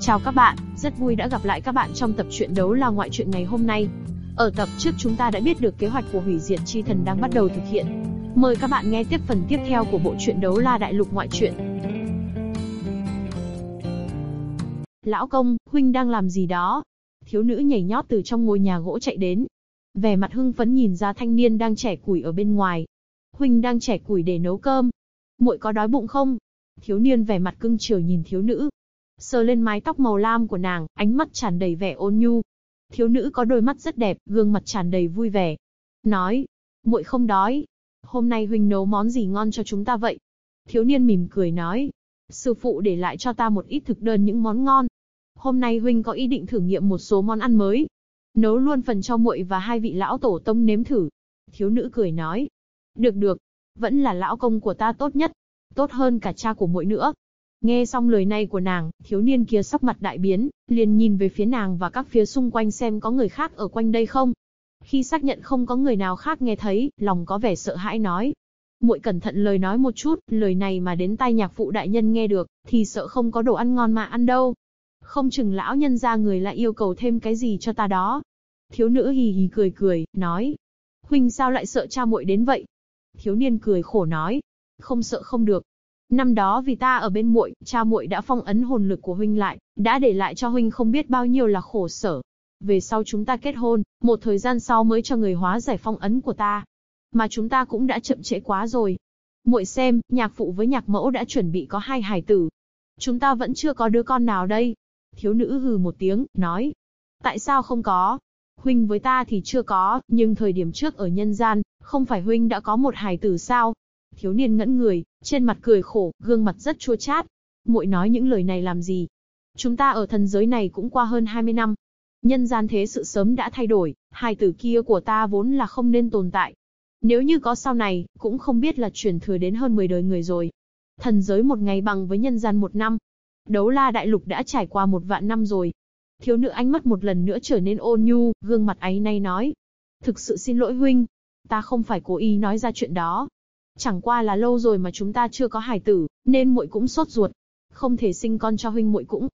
Chào các bạn, rất vui đã gặp lại các bạn trong tập truyện đấu la ngoại truyện ngày hôm nay. Ở tập trước chúng ta đã biết được kế hoạch của hủy diệt chi thần đang bắt đầu thực hiện. Mời các bạn nghe tiếp phần tiếp theo của bộ truyện đấu la đại lục ngoại truyện. Lão công, huynh đang làm gì đó? Thiếu nữ nhảy nhót từ trong ngôi nhà gỗ chạy đến. Vẻ mặt hưng phấn nhìn ra thanh niên đang trẻ củi ở bên ngoài. Huynh đang trẻ củi để nấu cơm. Muội có đói bụng không? Thiếu niên vẻ mặt cưng chiều nhìn thiếu nữ, sờ lên mái tóc màu lam của nàng, ánh mắt tràn đầy vẻ ôn nhu. Thiếu nữ có đôi mắt rất đẹp, gương mặt tràn đầy vui vẻ. Nói, muội không đói. Hôm nay huynh nấu món gì ngon cho chúng ta vậy? Thiếu niên mỉm cười nói, sư phụ để lại cho ta một ít thực đơn những món ngon. Hôm nay huynh có ý định thử nghiệm một số món ăn mới. Nấu luôn phần cho muội và hai vị lão tổ tông nếm thử. Thiếu nữ cười nói, được được, vẫn là lão công của ta tốt nhất, tốt hơn cả cha của muội nữa. Nghe xong lời này của nàng, thiếu niên kia sắc mặt đại biến, liền nhìn về phía nàng và các phía xung quanh xem có người khác ở quanh đây không. Khi xác nhận không có người nào khác nghe thấy, lòng có vẻ sợ hãi nói. muội cẩn thận lời nói một chút, lời này mà đến tai nhạc phụ đại nhân nghe được, thì sợ không có đồ ăn ngon mà ăn đâu. Không chừng lão nhân ra người lại yêu cầu thêm cái gì cho ta đó. Thiếu nữ hì hì cười cười, nói. Huynh sao lại sợ cha muội đến vậy? Thiếu niên cười khổ nói. Không sợ không được, Năm đó vì ta ở bên muội, cha muội đã phong ấn hồn lực của huynh lại, đã để lại cho huynh không biết bao nhiêu là khổ sở. Về sau chúng ta kết hôn, một thời gian sau mới cho người hóa giải phong ấn của ta. Mà chúng ta cũng đã chậm trễ quá rồi. Muội xem, nhạc phụ với nhạc mẫu đã chuẩn bị có hai hài tử. Chúng ta vẫn chưa có đứa con nào đây. Thiếu nữ hừ một tiếng, nói. Tại sao không có? Huynh với ta thì chưa có, nhưng thời điểm trước ở nhân gian, không phải huynh đã có một hài tử sao? Thiếu niên ngẫn người, trên mặt cười khổ, gương mặt rất chua chát. Muội nói những lời này làm gì? Chúng ta ở thần giới này cũng qua hơn 20 năm. Nhân gian thế sự sớm đã thay đổi, hai tử kia của ta vốn là không nên tồn tại. Nếu như có sau này, cũng không biết là chuyển thừa đến hơn 10 đời người rồi. Thần giới một ngày bằng với nhân gian một năm. Đấu la đại lục đã trải qua một vạn năm rồi. Thiếu nữ ánh mắt một lần nữa trở nên ôn nhu, gương mặt ấy nay nói. Thực sự xin lỗi huynh. Ta không phải cố ý nói ra chuyện đó. Chẳng qua là lâu rồi mà chúng ta chưa có hài tử, nên muội cũng sốt ruột. Không thể sinh con cho huynh muội cũng.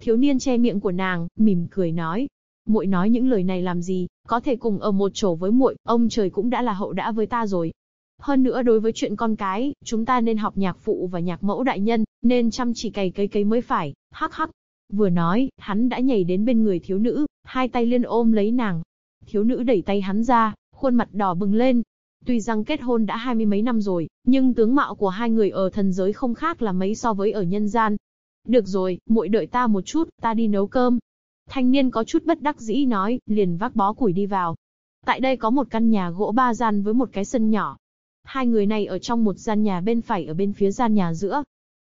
Thiếu niên che miệng của nàng, mỉm cười nói. Muội nói những lời này làm gì, có thể cùng ở một chỗ với muội, ông trời cũng đã là hậu đã với ta rồi. Hơn nữa đối với chuyện con cái, chúng ta nên học nhạc phụ và nhạc mẫu đại nhân, nên chăm chỉ cày cấy cấy mới phải, hắc hắc. Vừa nói, hắn đã nhảy đến bên người thiếu nữ, hai tay liên ôm lấy nàng. Thiếu nữ đẩy tay hắn ra, khuôn mặt đỏ bừng lên, Tuy rằng kết hôn đã hai mươi mấy năm rồi, nhưng tướng mạo của hai người ở thần giới không khác là mấy so với ở nhân gian. Được rồi, muội đợi ta một chút, ta đi nấu cơm. Thanh niên có chút bất đắc dĩ nói, liền vác bó củi đi vào. Tại đây có một căn nhà gỗ ba gian với một cái sân nhỏ. Hai người này ở trong một gian nhà bên phải ở bên phía gian nhà giữa.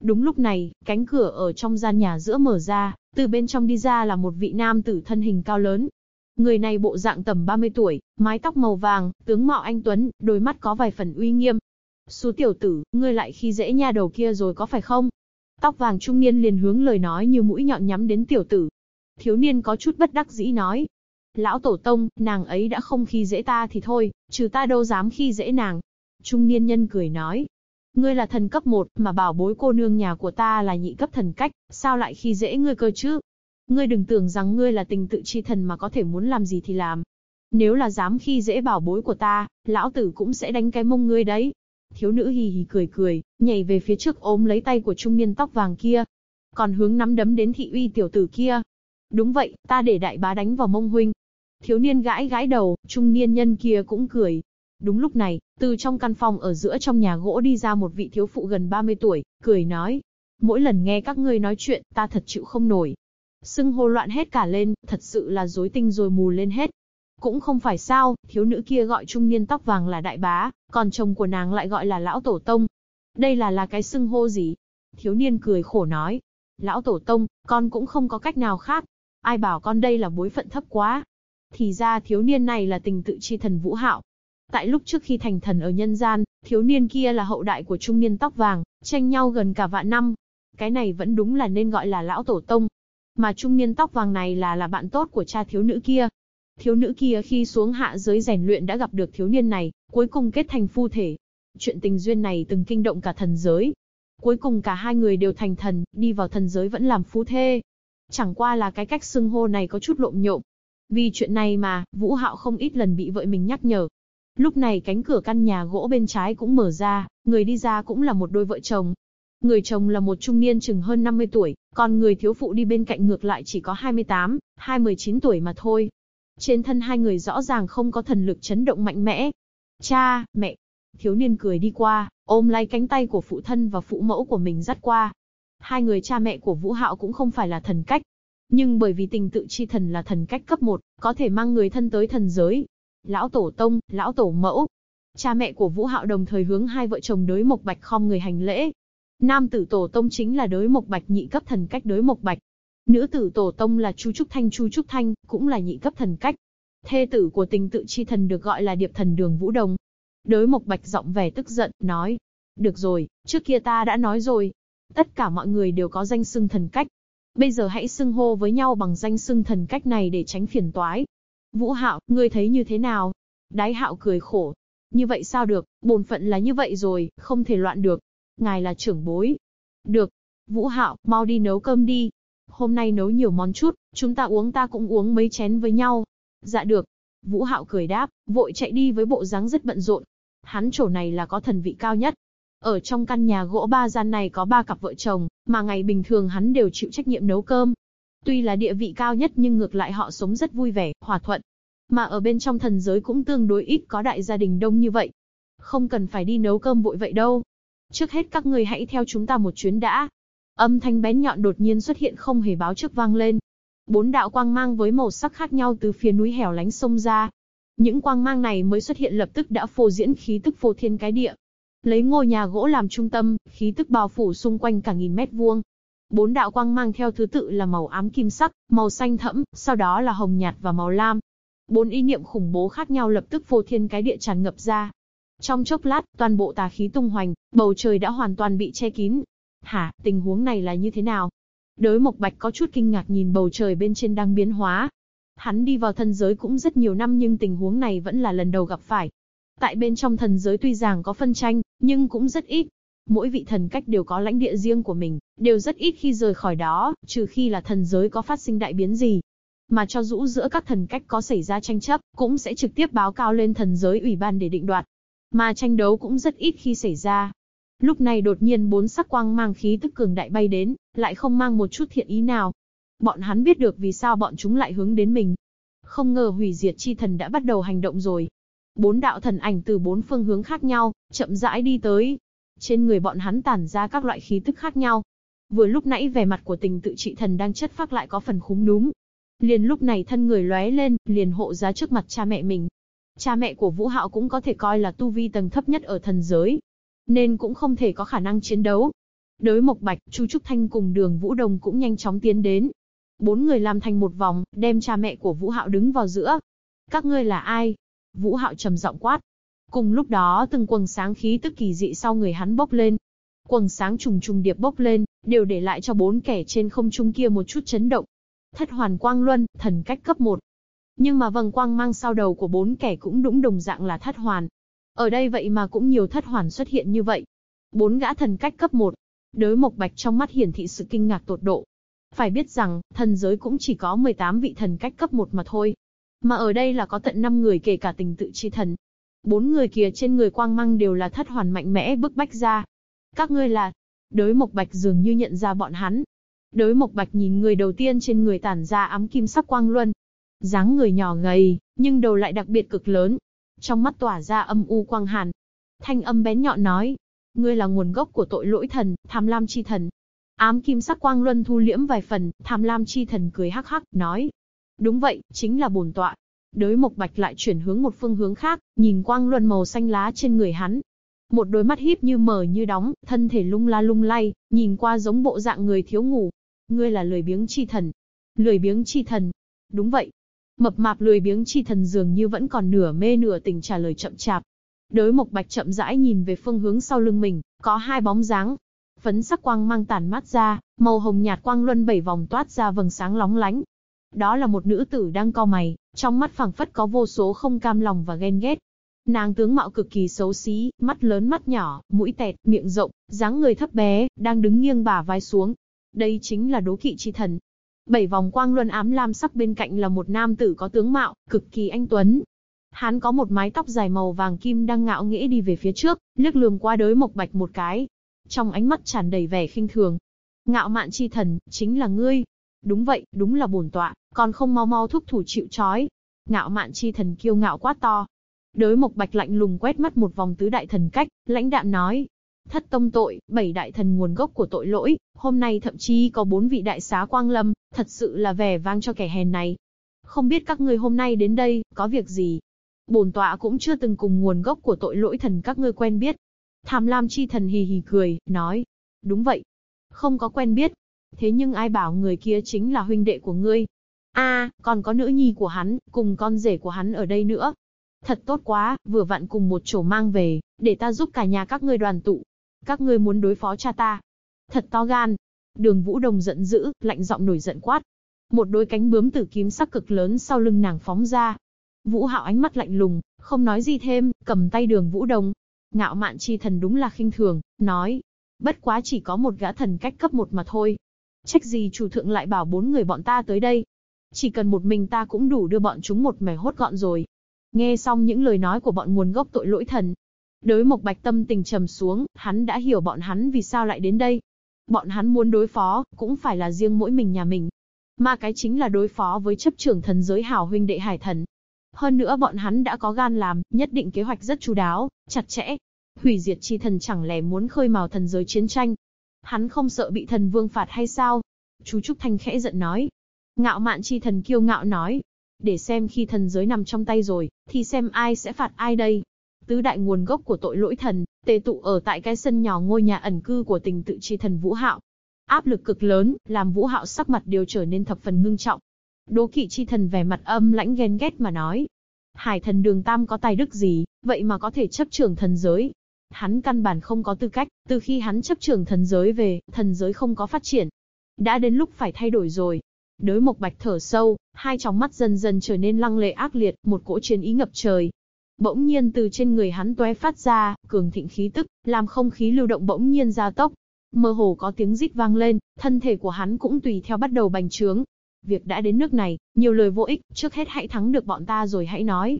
Đúng lúc này, cánh cửa ở trong gian nhà giữa mở ra, từ bên trong đi ra là một vị nam tử thân hình cao lớn, Người này bộ dạng tầm 30 tuổi, mái tóc màu vàng, tướng mạo anh Tuấn, đôi mắt có vài phần uy nghiêm. Xú tiểu tử, ngươi lại khi dễ nha đầu kia rồi có phải không? Tóc vàng trung niên liền hướng lời nói như mũi nhọn nhắm đến tiểu tử. Thiếu niên có chút bất đắc dĩ nói. Lão tổ tông, nàng ấy đã không khi dễ ta thì thôi, trừ ta đâu dám khi dễ nàng. Trung niên nhân cười nói. Ngươi là thần cấp 1, mà bảo bối cô nương nhà của ta là nhị cấp thần cách, sao lại khi dễ ngươi cơ chứ? Ngươi đừng tưởng rằng ngươi là tình tự chi thần mà có thể muốn làm gì thì làm. Nếu là dám khi dễ bảo bối của ta, lão tử cũng sẽ đánh cái mông ngươi đấy. Thiếu nữ hì hì cười cười, nhảy về phía trước ôm lấy tay của trung niên tóc vàng kia. Còn hướng nắm đấm đến thị uy tiểu tử kia. Đúng vậy, ta để đại bá đánh vào mông huynh. Thiếu niên gãi gãi đầu, trung niên nhân kia cũng cười. Đúng lúc này, từ trong căn phòng ở giữa trong nhà gỗ đi ra một vị thiếu phụ gần 30 tuổi, cười nói. Mỗi lần nghe các ngươi nói chuyện, ta thật chịu không nổi. Sưng hô loạn hết cả lên, thật sự là rối tinh rồi mù lên hết. Cũng không phải sao, thiếu nữ kia gọi trung niên tóc vàng là đại bá, còn chồng của nàng lại gọi là lão tổ tông. Đây là là cái sưng hô gì? Thiếu niên cười khổ nói. Lão tổ tông, con cũng không có cách nào khác. Ai bảo con đây là bối phận thấp quá. Thì ra thiếu niên này là tình tự chi thần vũ hạo. Tại lúc trước khi thành thần ở nhân gian, thiếu niên kia là hậu đại của trung niên tóc vàng, tranh nhau gần cả vạn năm. Cái này vẫn đúng là nên gọi là lão tổ tông. Mà trung niên tóc vàng này là là bạn tốt của cha thiếu nữ kia. Thiếu nữ kia khi xuống hạ giới rèn luyện đã gặp được thiếu niên này, cuối cùng kết thành phu thể. Chuyện tình duyên này từng kinh động cả thần giới. Cuối cùng cả hai người đều thành thần, đi vào thần giới vẫn làm phu thê. Chẳng qua là cái cách xưng hô này có chút lộn nhộm. Vì chuyện này mà, Vũ Hạo không ít lần bị vợ mình nhắc nhở. Lúc này cánh cửa căn nhà gỗ bên trái cũng mở ra, người đi ra cũng là một đôi vợ chồng. Người chồng là một trung niên chừng hơn 50 tuổi, còn người thiếu phụ đi bên cạnh ngược lại chỉ có 28, 29 tuổi mà thôi. Trên thân hai người rõ ràng không có thần lực chấn động mạnh mẽ. Cha, mẹ. Thiếu niên cười đi qua, ôm lấy cánh tay của phụ thân và phụ mẫu của mình dắt qua. Hai người cha mẹ của Vũ Hạo cũng không phải là thần cách. Nhưng bởi vì tình tự chi thần là thần cách cấp 1, có thể mang người thân tới thần giới. Lão tổ tông, lão tổ mẫu. Cha mẹ của Vũ Hạo đồng thời hướng hai vợ chồng đối mộc bạch khom người hành lễ. Nam tử tổ tông chính là đối mộc bạch nhị cấp thần cách đối mộc bạch. Nữ tử tổ tông là Chu Trúc Thanh Chu Trúc Thanh, cũng là nhị cấp thần cách. Thê tử của tình tự chi thần được gọi là điệp thần đường Vũ Đồng. Đối Mộc Bạch giọng vẻ tức giận, nói. Được rồi, trước kia ta đã nói rồi. Tất cả mọi người đều có danh xưng thần cách. Bây giờ hãy xưng hô với nhau bằng danh xưng thần cách này để tránh phiền toái. Vũ Hạo, ngươi thấy như thế nào? Đái Hạo cười khổ. Như vậy sao được, bổn phận là như vậy rồi, không thể loạn được. Ngài là trưởng bối. Được. Vũ Hạo, mau đi nấu cơm đi. Hôm nay nấu nhiều món chút, chúng ta uống ta cũng uống mấy chén với nhau. Dạ được. Vũ Hạo cười đáp, vội chạy đi với bộ dáng rất bận rộn. Hắn chỗ này là có thần vị cao nhất. Ở trong căn nhà gỗ ba gian này có ba cặp vợ chồng, mà ngày bình thường hắn đều chịu trách nhiệm nấu cơm. Tuy là địa vị cao nhất nhưng ngược lại họ sống rất vui vẻ, hòa thuận. Mà ở bên trong thần giới cũng tương đối ít có đại gia đình đông như vậy. Không cần phải đi nấu cơm vội vậy đâu. Trước hết các người hãy theo chúng ta một chuyến đã. Âm thanh bén nhọn đột nhiên xuất hiện không hề báo trước vang lên. Bốn đạo quang mang với màu sắc khác nhau từ phía núi hẻo lánh sông ra. Những quang mang này mới xuất hiện lập tức đã phô diễn khí tức phô thiên cái địa. Lấy ngôi nhà gỗ làm trung tâm, khí tức bao phủ xung quanh cả nghìn mét vuông. Bốn đạo quang mang theo thứ tự là màu ám kim sắc, màu xanh thẫm, sau đó là hồng nhạt và màu lam. Bốn ý niệm khủng bố khác nhau lập tức phô thiên cái địa tràn ngập ra. Trong chốc lát, toàn bộ tà khí tung hoành, bầu trời đã hoàn toàn bị che kín. Hả, tình huống này là như thế nào? Đới Mộc Bạch có chút kinh ngạc nhìn bầu trời bên trên đang biến hóa. Hắn đi vào thần giới cũng rất nhiều năm nhưng tình huống này vẫn là lần đầu gặp phải. Tại bên trong thần giới tuy rằng có phân tranh, nhưng cũng rất ít. Mỗi vị thần cách đều có lãnh địa riêng của mình, đều rất ít khi rời khỏi đó, trừ khi là thần giới có phát sinh đại biến gì. Mà cho dũ giữa các thần cách có xảy ra tranh chấp, cũng sẽ trực tiếp báo cáo lên thần giới ủy ban để định đoạt. Mà tranh đấu cũng rất ít khi xảy ra, Lúc này đột nhiên bốn sắc quang mang khí tức cường đại bay đến, lại không mang một chút thiện ý nào. Bọn hắn biết được vì sao bọn chúng lại hướng đến mình. Không ngờ hủy diệt chi thần đã bắt đầu hành động rồi. Bốn đạo thần ảnh từ bốn phương hướng khác nhau, chậm rãi đi tới. Trên người bọn hắn tản ra các loại khí tức khác nhau. Vừa lúc nãy vẻ mặt của tình tự trị thần đang chất phác lại có phần khúm núm. Liền lúc này thân người lóe lên, liền hộ giá trước mặt cha mẹ mình. Cha mẹ của Vũ Hạo cũng có thể coi là tu vi tầng thấp nhất ở thần giới, nên cũng không thể có khả năng chiến đấu. Đối Mộc Bạch, Chu Trúc Thanh cùng Đường Vũ Đồng cũng nhanh chóng tiến đến. Bốn người làm thành một vòng, đem cha mẹ của Vũ Hạo đứng vào giữa. Các ngươi là ai? Vũ Hạo trầm giọng quát. Cùng lúc đó từng quầng sáng khí tức kỳ dị sau người hắn bốc lên. Quầng sáng trùng trùng điệp bốc lên, đều để lại cho bốn kẻ trên không trung kia một chút chấn động. Thất hoàn quang luân, thần cách cấp 1. Nhưng mà vầng quang mang sau đầu của bốn kẻ cũng đúng đồng dạng là thất hoàn. Ở đây vậy mà cũng nhiều thất hoàn xuất hiện như vậy. Bốn gã thần cách cấp 1. Đới Mộc Bạch trong mắt hiển thị sự kinh ngạc tột độ. Phải biết rằng, thần giới cũng chỉ có 18 vị thần cách cấp 1 mà thôi. Mà ở đây là có tận 5 người kể cả tình tự chi thần. Bốn người kia trên người quang mang đều là thất hoàn mạnh mẽ bức bách ra. Các ngươi là... Đới Mộc Bạch dường như nhận ra bọn hắn. Đới Mộc Bạch nhìn người đầu tiên trên người tản ra ám kim sắc quang luân dáng người nhỏ gầy, nhưng đầu lại đặc biệt cực lớn, trong mắt tỏa ra âm u quang hàn. Thanh âm bén nhọn nói, ngươi là nguồn gốc của tội lỗi thần, tham lam chi thần. Ám kim sắc quang luân thu liễm vài phần, tham lam chi thần cười hắc hắc, nói. Đúng vậy, chính là bổn tọa. Đới mộc bạch lại chuyển hướng một phương hướng khác, nhìn quang luân màu xanh lá trên người hắn. Một đôi mắt híp như mở như đóng, thân thể lung la lung lay, nhìn qua giống bộ dạng người thiếu ngủ. Ngươi là lười biếng chi thần. Lười biếng chi thần. Đúng vậy, Mập mạp lười biếng chi thần dường như vẫn còn nửa mê nửa tỉnh trả lời chậm chạp. Đới Mộc Bạch chậm rãi nhìn về phương hướng sau lưng mình, có hai bóng dáng. Phấn sắc quang mang tản mát ra, màu hồng nhạt quang luân bảy vòng toát ra vầng sáng lóng lánh. Đó là một nữ tử đang co mày, trong mắt phẳng phất có vô số không cam lòng và ghen ghét. Nàng tướng mạo cực kỳ xấu xí, mắt lớn mắt nhỏ, mũi tẹt, miệng rộng, dáng người thấp bé, đang đứng nghiêng bả vai xuống. Đây chính là đố kỵ chi thần. Bảy vòng quang luân ám lam sắc bên cạnh là một nam tử có tướng mạo, cực kỳ anh tuấn. Hắn có một mái tóc dài màu vàng kim đang ngạo nghễ đi về phía trước, liếc lườm qua đới mộc bạch một cái. Trong ánh mắt tràn đầy vẻ khinh thường. Ngạo mạn chi thần, chính là ngươi. Đúng vậy, đúng là bổn tọa, còn không mau mau thúc thủ chịu trói. Ngạo mạn chi thần kiêu ngạo quá to. đối mộc bạch lạnh lùng quét mắt một vòng tứ đại thần cách, lãnh đạm nói, Thất tông tội, bảy đại thần nguồn gốc của tội lỗi, hôm nay thậm chí có bốn vị đại xá quang lâm, thật sự là vẻ vang cho kẻ hèn này. Không biết các ngươi hôm nay đến đây, có việc gì? Bổn tọa cũng chưa từng cùng nguồn gốc của tội lỗi thần các ngươi quen biết. Tham lam chi thần hì hì cười, nói. Đúng vậy. Không có quen biết. Thế nhưng ai bảo người kia chính là huynh đệ của ngươi? a còn có nữ nhi của hắn, cùng con rể của hắn ở đây nữa. Thật tốt quá, vừa vặn cùng một chỗ mang về, để ta giúp cả nhà các ngươi đoàn tụ, các ngươi muốn đối phó cha ta. Thật to gan. Đường Vũ Đồng giận dữ, lạnh giọng nổi giận quát. Một đôi cánh bướm tử kiếm sắc cực lớn sau lưng nàng phóng ra. Vũ Hạo ánh mắt lạnh lùng, không nói gì thêm, cầm tay đường Vũ Đồng. Ngạo mạn chi thần đúng là khinh thường, nói. Bất quá chỉ có một gã thần cách cấp một mà thôi. Trách gì chủ thượng lại bảo bốn người bọn ta tới đây. Chỉ cần một mình ta cũng đủ đưa bọn chúng một mẻ hốt gọn rồi. Nghe xong những lời nói của bọn nguồn gốc tội lỗi thần, Đối Mộc Bạch tâm tình trầm xuống, hắn đã hiểu bọn hắn vì sao lại đến đây. Bọn hắn muốn đối phó, cũng phải là riêng mỗi mình nhà mình. Mà cái chính là đối phó với chấp trưởng thần giới hảo huynh đệ hải thần. Hơn nữa bọn hắn đã có gan làm, nhất định kế hoạch rất chú đáo, chặt chẽ. Hủy diệt chi thần chẳng lẽ muốn khơi mào thần giới chiến tranh. Hắn không sợ bị thần vương phạt hay sao? Chú Trúc Thanh khẽ giận nói. Ngạo mạn chi thần kiêu ngạo nói. Để xem khi thần giới nằm trong tay rồi, thì xem ai sẽ phạt ai đây. Tứ đại nguồn gốc của tội lỗi thần, tề tụ ở tại cái sân nhỏ ngôi nhà ẩn cư của tình tự chi thần Vũ Hạo. Áp lực cực lớn, làm Vũ Hạo sắc mặt đều trở nên thập phần ngưng trọng. Đố kỵ chi thần vẻ mặt âm lãnh ghen ghét mà nói. Hải thần đường tam có tài đức gì, vậy mà có thể chấp trưởng thần giới. Hắn căn bản không có tư cách, từ khi hắn chấp trưởng thần giới về, thần giới không có phát triển. Đã đến lúc phải thay đổi rồi. Đới mộc bạch thở sâu, hai tròng mắt dần dần trở nên lăng lệ ác liệt, một cỗ chiến ý ngập trời, Bỗng nhiên từ trên người hắn tóe phát ra, cường thịnh khí tức, làm không khí lưu động bỗng nhiên gia tốc. Mơ hồ có tiếng rít vang lên, thân thể của hắn cũng tùy theo bắt đầu bành trướng. Việc đã đến nước này, nhiều lời vô ích, trước hết hãy thắng được bọn ta rồi hãy nói.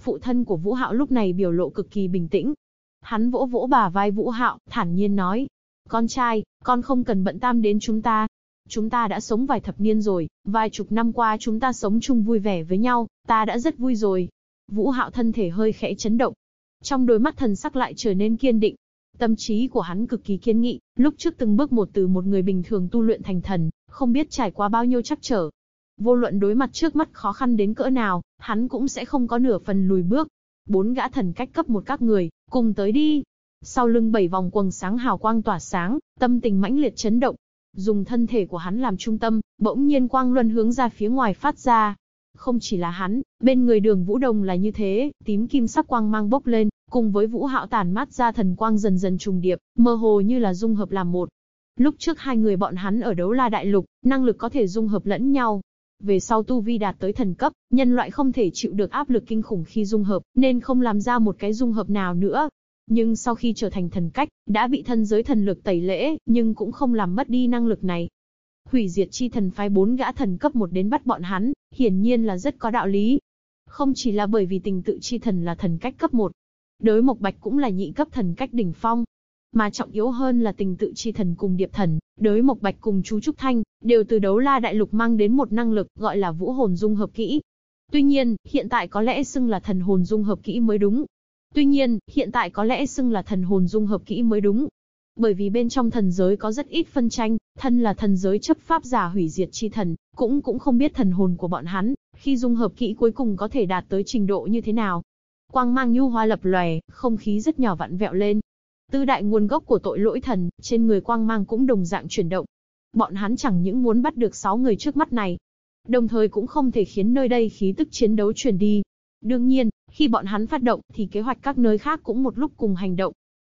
Phụ thân của Vũ Hạo lúc này biểu lộ cực kỳ bình tĩnh. Hắn vỗ vỗ bà vai Vũ Hạo, thản nhiên nói. Con trai, con không cần bận tâm đến chúng ta. Chúng ta đã sống vài thập niên rồi, vài chục năm qua chúng ta sống chung vui vẻ với nhau, ta đã rất vui rồi. Vũ Hạo thân thể hơi khẽ chấn động. Trong đôi mắt thần sắc lại trở nên kiên định. Tâm trí của hắn cực kỳ kiên nghị, lúc trước từng bước một từ một người bình thường tu luyện thành thần, không biết trải qua bao nhiêu chắc trở. Vô luận đối mặt trước mắt khó khăn đến cỡ nào, hắn cũng sẽ không có nửa phần lùi bước. Bốn gã thần cách cấp một các người, cùng tới đi. Sau lưng bảy vòng quầng sáng hào quang tỏa sáng, tâm tình mãnh liệt chấn động. Dùng thân thể của hắn làm trung tâm, bỗng nhiên quang luân hướng ra phía ngoài phát ra, không chỉ là hắn, bên người đường Vũ Đồng là như thế, tím kim sắc quang mang bốc lên, cùng với Vũ Hạo tản mát ra thần quang dần dần trùng điệp, mơ hồ như là dung hợp làm một. Lúc trước hai người bọn hắn ở đấu la đại lục, năng lực có thể dung hợp lẫn nhau. Về sau tu vi đạt tới thần cấp, nhân loại không thể chịu được áp lực kinh khủng khi dung hợp, nên không làm ra một cái dung hợp nào nữa. Nhưng sau khi trở thành thần cách, đã bị thân giới thần lực tẩy lễ, nhưng cũng không làm mất đi năng lực này. Hủy diệt chi thần phái bốn gã thần cấp một đến bắt bọn hắn, hiển nhiên là rất có đạo lý. Không chỉ là bởi vì tình tự chi thần là thần cách cấp một, đối mộc bạch cũng là nhị cấp thần cách đỉnh phong. Mà trọng yếu hơn là tình tự chi thần cùng điệp thần, đối mộc bạch cùng chú Trúc Thanh, đều từ đấu la đại lục mang đến một năng lực gọi là vũ hồn dung hợp kỹ. Tuy nhiên, hiện tại có lẽ xưng là thần hồn dung hợp kỹ mới đúng. Tuy nhiên, hiện tại có lẽ xưng là thần hồn dung hợp kỹ mới đúng. Bởi vì bên trong thần giới có rất ít phân tranh, thân là thần giới chấp pháp giả hủy diệt chi thần, cũng cũng không biết thần hồn của bọn hắn, khi dung hợp kỹ cuối cùng có thể đạt tới trình độ như thế nào. Quang mang nhu hoa lập lòe, không khí rất nhỏ vặn vẹo lên. Tư đại nguồn gốc của tội lỗi thần, trên người quang mang cũng đồng dạng chuyển động. Bọn hắn chẳng những muốn bắt được 6 người trước mắt này, đồng thời cũng không thể khiến nơi đây khí tức chiến đấu truyền đi. Đương nhiên, khi bọn hắn phát động thì kế hoạch các nơi khác cũng một lúc cùng hành động.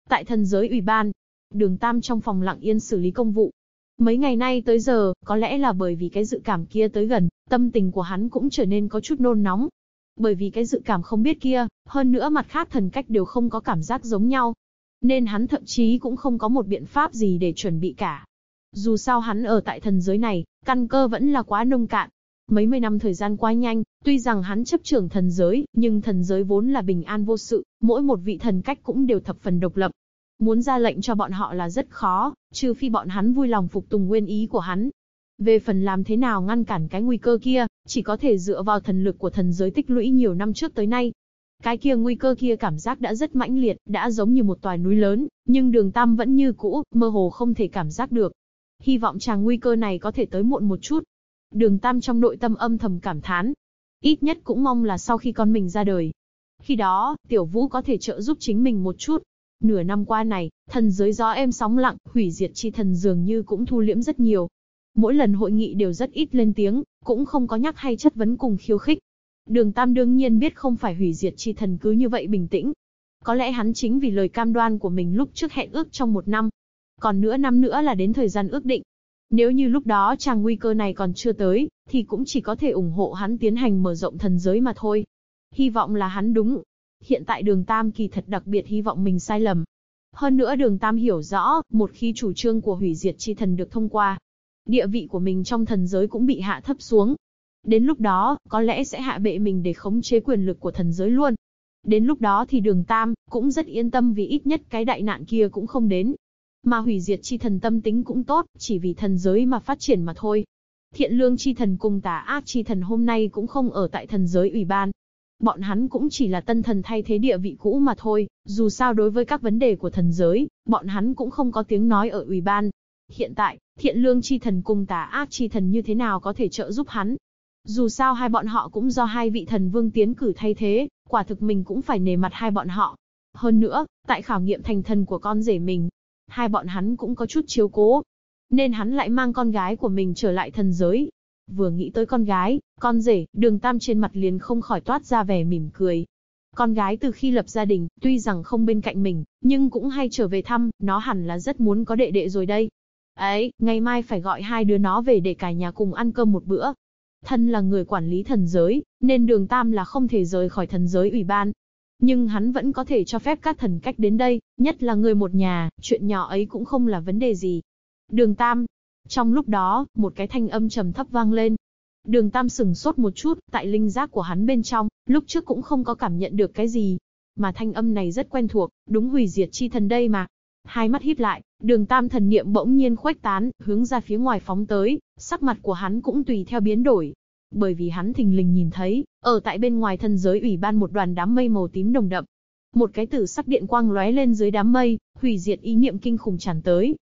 Tại thần giới ủy ban, Đường Tam trong phòng lặng yên xử lý công vụ. Mấy ngày nay tới giờ, có lẽ là bởi vì cái dự cảm kia tới gần, tâm tình của hắn cũng trở nên có chút nôn nóng. Bởi vì cái dự cảm không biết kia, hơn nữa mặt khác thần cách đều không có cảm giác giống nhau. Nên hắn thậm chí cũng không có một biện pháp gì để chuẩn bị cả. Dù sao hắn ở tại thần giới này, căn cơ vẫn là quá nông cạn. Mấy mươi năm thời gian quá nhanh, tuy rằng hắn chấp trưởng thần giới, nhưng thần giới vốn là bình an vô sự, mỗi một vị thần cách cũng đều thập phần độc lập. Muốn ra lệnh cho bọn họ là rất khó, trừ phi bọn hắn vui lòng phục tùng nguyên ý của hắn. Về phần làm thế nào ngăn cản cái nguy cơ kia, chỉ có thể dựa vào thần lực của thần giới tích lũy nhiều năm trước tới nay. Cái kia nguy cơ kia cảm giác đã rất mãnh liệt, đã giống như một tòa núi lớn, nhưng đường tam vẫn như cũ, mơ hồ không thể cảm giác được. Hy vọng chàng nguy cơ này có thể tới muộn một chút. Đường tam trong nội tâm âm thầm cảm thán. Ít nhất cũng mong là sau khi con mình ra đời. Khi đó, tiểu vũ có thể trợ giúp chính mình một chút. Nửa năm qua này, thần giới gió êm sóng lặng, hủy diệt chi thần dường như cũng thu liễm rất nhiều. Mỗi lần hội nghị đều rất ít lên tiếng, cũng không có nhắc hay chất vấn cùng khiêu khích. Đường Tam đương nhiên biết không phải hủy diệt chi thần cứ như vậy bình tĩnh. Có lẽ hắn chính vì lời cam đoan của mình lúc trước hẹn ước trong một năm. Còn nửa năm nữa là đến thời gian ước định. Nếu như lúc đó chàng nguy cơ này còn chưa tới, thì cũng chỉ có thể ủng hộ hắn tiến hành mở rộng thần giới mà thôi. Hy vọng là hắn đúng. Hiện tại đường Tam kỳ thật đặc biệt hy vọng mình sai lầm. Hơn nữa đường Tam hiểu rõ, một khi chủ trương của hủy diệt chi thần được thông qua, địa vị của mình trong thần giới cũng bị hạ thấp xuống. Đến lúc đó, có lẽ sẽ hạ bệ mình để khống chế quyền lực của thần giới luôn. Đến lúc đó thì đường Tam, cũng rất yên tâm vì ít nhất cái đại nạn kia cũng không đến. Mà hủy diệt chi thần tâm tính cũng tốt, chỉ vì thần giới mà phát triển mà thôi. Thiện lương chi thần cùng tà ác chi thần hôm nay cũng không ở tại thần giới ủy ban. Bọn hắn cũng chỉ là tân thần thay thế địa vị cũ mà thôi, dù sao đối với các vấn đề của thần giới, bọn hắn cũng không có tiếng nói ở ủy ban. Hiện tại, thiện lương chi thần cùng tà ác chi thần như thế nào có thể trợ giúp hắn? Dù sao hai bọn họ cũng do hai vị thần vương tiến cử thay thế, quả thực mình cũng phải nề mặt hai bọn họ. Hơn nữa, tại khảo nghiệm thành thần của con rể mình, hai bọn hắn cũng có chút chiếu cố. Nên hắn lại mang con gái của mình trở lại thần giới. Vừa nghĩ tới con gái, con rể, đường tam trên mặt liền không khỏi toát ra vẻ mỉm cười. Con gái từ khi lập gia đình, tuy rằng không bên cạnh mình, nhưng cũng hay trở về thăm, nó hẳn là rất muốn có đệ đệ rồi đây. Ấy, ngày mai phải gọi hai đứa nó về để cả nhà cùng ăn cơm một bữa. Thân là người quản lý thần giới, nên đường Tam là không thể rời khỏi thần giới ủy ban. Nhưng hắn vẫn có thể cho phép các thần cách đến đây, nhất là người một nhà, chuyện nhỏ ấy cũng không là vấn đề gì. Đường Tam. Trong lúc đó, một cái thanh âm trầm thấp vang lên. Đường Tam sừng sốt một chút, tại linh giác của hắn bên trong, lúc trước cũng không có cảm nhận được cái gì. Mà thanh âm này rất quen thuộc, đúng hủy diệt chi thần đây mà. Hai mắt híp lại, đường tam thần niệm bỗng nhiên khuếch tán, hướng ra phía ngoài phóng tới, sắc mặt của hắn cũng tùy theo biến đổi. Bởi vì hắn thình lình nhìn thấy, ở tại bên ngoài thần giới ủy ban một đoàn đám mây màu tím đồng đậm. Một cái tử sắc điện quang lóe lên dưới đám mây, hủy diệt ý niệm kinh khủng tràn tới.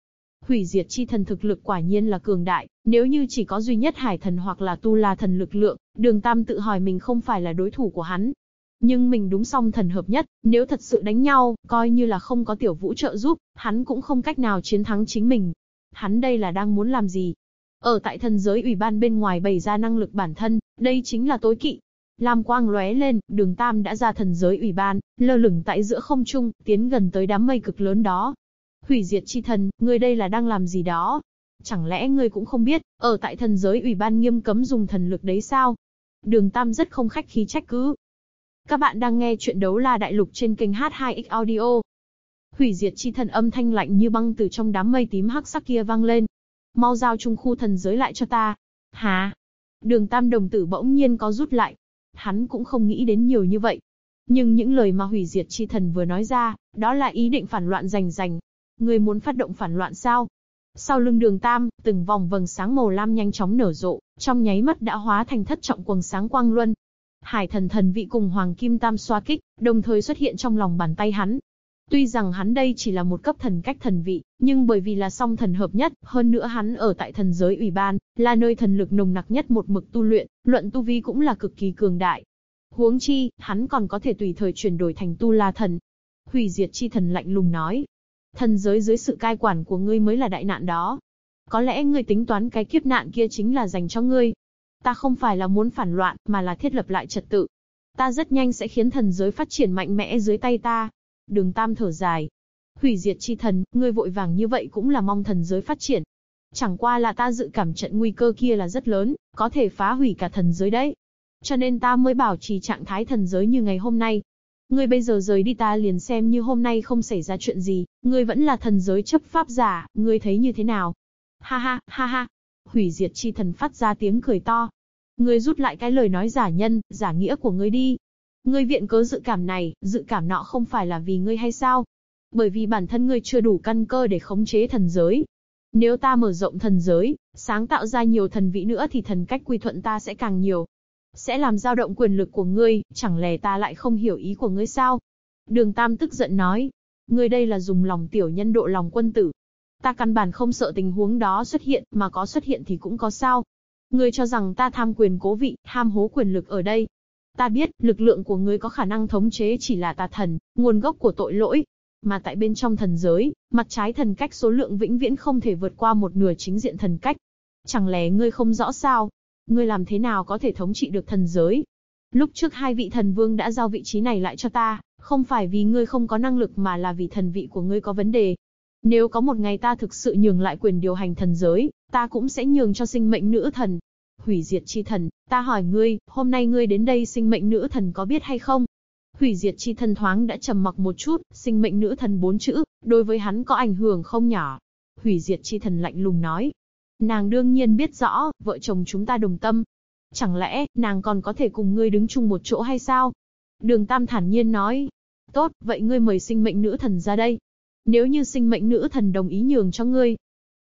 Hủy diệt chi thần thực lực quả nhiên là cường đại, nếu như chỉ có duy nhất hải thần hoặc là tu la thần lực lượng, đường tam tự hỏi mình không phải là đối thủ của hắn, nhưng mình đúng song thần hợp nhất, nếu thật sự đánh nhau, coi như là không có tiểu vũ trợ giúp, hắn cũng không cách nào chiến thắng chính mình. Hắn đây là đang muốn làm gì? Ở tại thần giới ủy ban bên ngoài bày ra năng lực bản thân, đây chính là tối kỵ. Lam quang lóe lên, đường Tam đã ra thần giới ủy ban, lơ lửng tại giữa không trung, tiến gần tới đám mây cực lớn đó. Hủy diệt chi thần, ngươi đây là đang làm gì đó? Chẳng lẽ ngươi cũng không biết, ở tại thần giới ủy ban nghiêm cấm dùng thần lực đấy sao? Đường Tam rất không khách khí trách cứ, các bạn đang nghe chuyện đấu la đại lục trên kênh H2X Audio. Hủy diệt chi thần âm thanh lạnh như băng từ trong đám mây tím hắc sắc kia vang lên. Mau giao trung khu thần giới lại cho ta. Hả? Đường tam đồng tử bỗng nhiên có rút lại. Hắn cũng không nghĩ đến nhiều như vậy. Nhưng những lời mà hủy diệt chi thần vừa nói ra, đó là ý định phản loạn rành rành. Người muốn phát động phản loạn sao? Sau lưng đường tam, từng vòng vầng sáng màu lam nhanh chóng nở rộ, trong nháy mắt đã hóa thành thất trọng quầng sáng quang luân, Hải thần thần vị cùng Hoàng Kim Tam xoa kích, đồng thời xuất hiện trong lòng bàn tay hắn. Tuy rằng hắn đây chỉ là một cấp thần cách thần vị, nhưng bởi vì là song thần hợp nhất, hơn nữa hắn ở tại thần giới ủy ban, là nơi thần lực nồng nặc nhất một mực tu luyện, luận tu vi cũng là cực kỳ cường đại. Huống chi, hắn còn có thể tùy thời chuyển đổi thành tu la thần. Hủy diệt chi thần lạnh lùng nói. Thần giới dưới sự cai quản của ngươi mới là đại nạn đó. Có lẽ ngươi tính toán cái kiếp nạn kia chính là dành cho ngươi, Ta không phải là muốn phản loạn, mà là thiết lập lại trật tự. Ta rất nhanh sẽ khiến thần giới phát triển mạnh mẽ dưới tay ta. Đường Tam thở dài. Hủy diệt chi thần, ngươi vội vàng như vậy cũng là mong thần giới phát triển. Chẳng qua là ta dự cảm trận nguy cơ kia là rất lớn, có thể phá hủy cả thần giới đấy. Cho nên ta mới bảo trì trạng thái thần giới như ngày hôm nay. Ngươi bây giờ rời đi ta liền xem như hôm nay không xảy ra chuyện gì, ngươi vẫn là thần giới chấp pháp giả, ngươi thấy như thế nào? Ha ha, ha ha. Hủy diệt chi thần phát ra tiếng cười to. Ngươi rút lại cái lời nói giả nhân, giả nghĩa của ngươi đi. Ngươi viện cớ dự cảm này, dự cảm nọ không phải là vì ngươi hay sao? Bởi vì bản thân ngươi chưa đủ căn cơ để khống chế thần giới. Nếu ta mở rộng thần giới, sáng tạo ra nhiều thần vị nữa thì thần cách quy thuận ta sẽ càng nhiều. Sẽ làm dao động quyền lực của ngươi, chẳng lẽ ta lại không hiểu ý của ngươi sao? Đường Tam tức giận nói. Ngươi đây là dùng lòng tiểu nhân độ lòng quân tử. Ta căn bản không sợ tình huống đó xuất hiện, mà có xuất hiện thì cũng có sao. Ngươi cho rằng ta tham quyền cố vị, ham hố quyền lực ở đây. Ta biết, lực lượng của ngươi có khả năng thống chế chỉ là tà thần, nguồn gốc của tội lỗi. Mà tại bên trong thần giới, mặt trái thần cách số lượng vĩnh viễn không thể vượt qua một nửa chính diện thần cách. Chẳng lẽ ngươi không rõ sao? Ngươi làm thế nào có thể thống trị được thần giới? Lúc trước hai vị thần vương đã giao vị trí này lại cho ta, không phải vì ngươi không có năng lực mà là vì thần vị của ngươi có vấn đề. Nếu có một ngày ta thực sự nhường lại quyền điều hành thần giới, ta cũng sẽ nhường cho sinh mệnh nữ thần. Hủy diệt chi thần, ta hỏi ngươi, hôm nay ngươi đến đây sinh mệnh nữ thần có biết hay không? Hủy diệt chi thần thoáng đã trầm mặc một chút, sinh mệnh nữ thần bốn chữ, đối với hắn có ảnh hưởng không nhỏ. Hủy diệt chi thần lạnh lùng nói. Nàng đương nhiên biết rõ, vợ chồng chúng ta đồng tâm. Chẳng lẽ, nàng còn có thể cùng ngươi đứng chung một chỗ hay sao? Đường Tam thản nhiên nói. Tốt, vậy ngươi mời sinh mệnh nữ thần ra đây. Nếu như sinh mệnh nữ thần đồng ý nhường cho ngươi,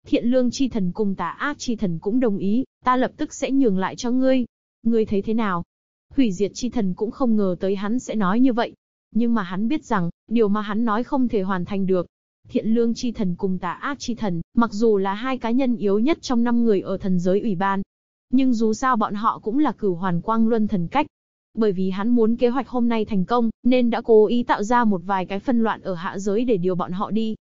thiện lương chi thần cùng tà ác chi thần cũng đồng ý, ta lập tức sẽ nhường lại cho ngươi. Ngươi thấy thế nào? Hủy diệt chi thần cũng không ngờ tới hắn sẽ nói như vậy. Nhưng mà hắn biết rằng, điều mà hắn nói không thể hoàn thành được. Thiện lương chi thần cùng tà ác chi thần, mặc dù là hai cá nhân yếu nhất trong năm người ở thần giới ủy ban. Nhưng dù sao bọn họ cũng là cửu hoàn quang luân thần cách, bởi vì hắn muốn kế hoạch hôm nay thành công, nên đã cố ý tạo ra một vài cái phân loạn ở hạ giới để điều bọn họ đi.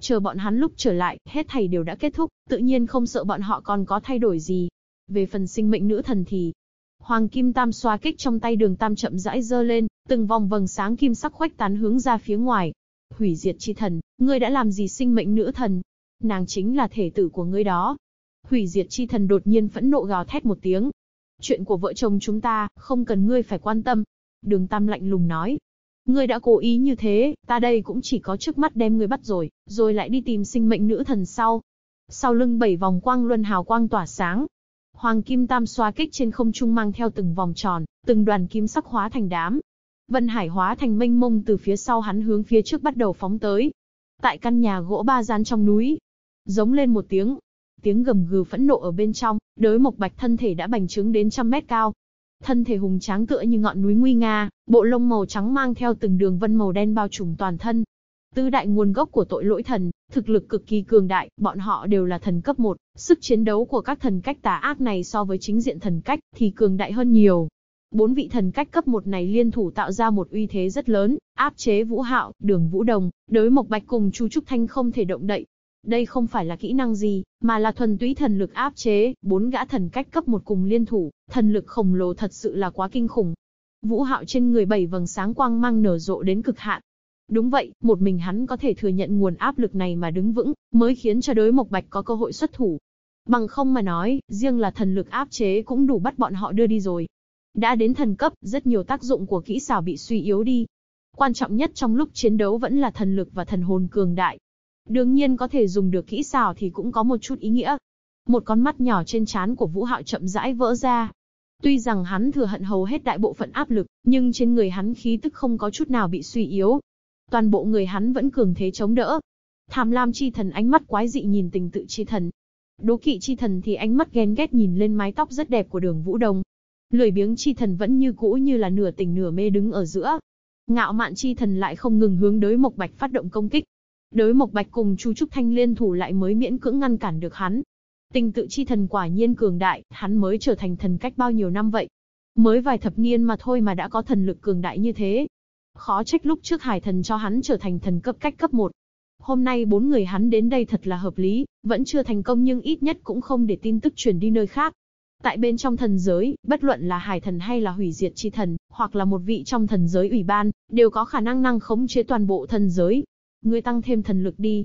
Chờ bọn hắn lúc trở lại, hết thầy đều đã kết thúc, tự nhiên không sợ bọn họ còn có thay đổi gì. Về phần sinh mệnh nữ thần thì, Hoàng kim tam xoa kích trong tay đường tam chậm rãi dơ lên, từng vòng vầng sáng kim sắc khuếch tán hướng ra phía ngoài. Hủy diệt chi thần, ngươi đã làm gì sinh mệnh nữ thần? Nàng chính là thể tử của ngươi đó. Hủy diệt chi thần đột nhiên phẫn nộ gào thét một tiếng, Chuyện của vợ chồng chúng ta, không cần ngươi phải quan tâm. Đường Tam lạnh lùng nói. Ngươi đã cố ý như thế, ta đây cũng chỉ có trước mắt đem ngươi bắt rồi, rồi lại đi tìm sinh mệnh nữ thần sau. Sau lưng bảy vòng quang luân hào quang tỏa sáng. Hoàng kim tam xoa kích trên không trung mang theo từng vòng tròn, từng đoàn kim sắc hóa thành đám. Vân hải hóa thành mênh mông từ phía sau hắn hướng phía trước bắt đầu phóng tới. Tại căn nhà gỗ ba gian trong núi, giống lên một tiếng, tiếng gầm gừ phẫn nộ ở bên trong, đới mộc bạch thân thể đã bành trướng đến trăm mét cao. Thân thể hùng tráng tựa như ngọn núi nguy nga, bộ lông màu trắng mang theo từng đường vân màu đen bao trùm toàn thân. Tư đại nguồn gốc của tội lỗi thần, thực lực cực kỳ cường đại, bọn họ đều là thần cấp 1, sức chiến đấu của các thần cách tà ác này so với chính diện thần cách thì cường đại hơn nhiều. Bốn vị thần cách cấp một này liên thủ tạo ra một uy thế rất lớn, áp chế Vũ Hạo, Đường Vũ Đồng, đối Mộc Bạch cùng Chu Trúc Thanh không thể động đậy, đây không phải là kỹ năng gì, mà là thuần túy thần lực áp chế, bốn gã thần cách cấp một cùng liên thủ, thần lực khổng lồ thật sự là quá kinh khủng. Vũ Hạo trên người bảy vầng sáng quang mang nở rộ đến cực hạn. Đúng vậy, một mình hắn có thể thừa nhận nguồn áp lực này mà đứng vững, mới khiến cho đối Mộc Bạch có cơ hội xuất thủ. Bằng không mà nói, riêng là thần lực áp chế cũng đủ bắt bọn họ đưa đi rồi. Đã đến thần cấp, rất nhiều tác dụng của kỹ xảo bị suy yếu đi. Quan trọng nhất trong lúc chiến đấu vẫn là thần lực và thần hồn cường đại. Đương nhiên có thể dùng được kỹ xảo thì cũng có một chút ý nghĩa. Một con mắt nhỏ trên trán của Vũ Hạo chậm rãi vỡ ra. Tuy rằng hắn thừa hận hầu hết đại bộ phận áp lực, nhưng trên người hắn khí tức không có chút nào bị suy yếu. Toàn bộ người hắn vẫn cường thế chống đỡ. Tham lam chi thần ánh mắt quái dị nhìn tình tự chi thần. Đố kỵ chi thần thì ánh mắt ghen ghét nhìn lên mái tóc rất đẹp của đường Vũ đồng. Lười biếng chi thần vẫn như cũ như là nửa tỉnh nửa mê đứng ở giữa. Ngạo mạn chi thần lại không ngừng hướng đối Mộc Bạch phát động công kích. Đối Mộc Bạch cùng Chu Trúc Thanh liên thủ lại mới miễn cưỡng ngăn cản được hắn. Tình tự chi thần quả nhiên cường đại, hắn mới trở thành thần cách bao nhiêu năm vậy. Mới vài thập niên mà thôi mà đã có thần lực cường đại như thế. Khó trách lúc trước hải thần cho hắn trở thành thần cấp cách cấp 1. Hôm nay bốn người hắn đến đây thật là hợp lý, vẫn chưa thành công nhưng ít nhất cũng không để tin tức truyền đi nơi khác. Tại bên trong thần giới, bất luận là hải thần hay là hủy diệt chi thần, hoặc là một vị trong thần giới ủy ban, đều có khả năng năng khống chế toàn bộ thần giới, Ngươi tăng thêm thần lực đi.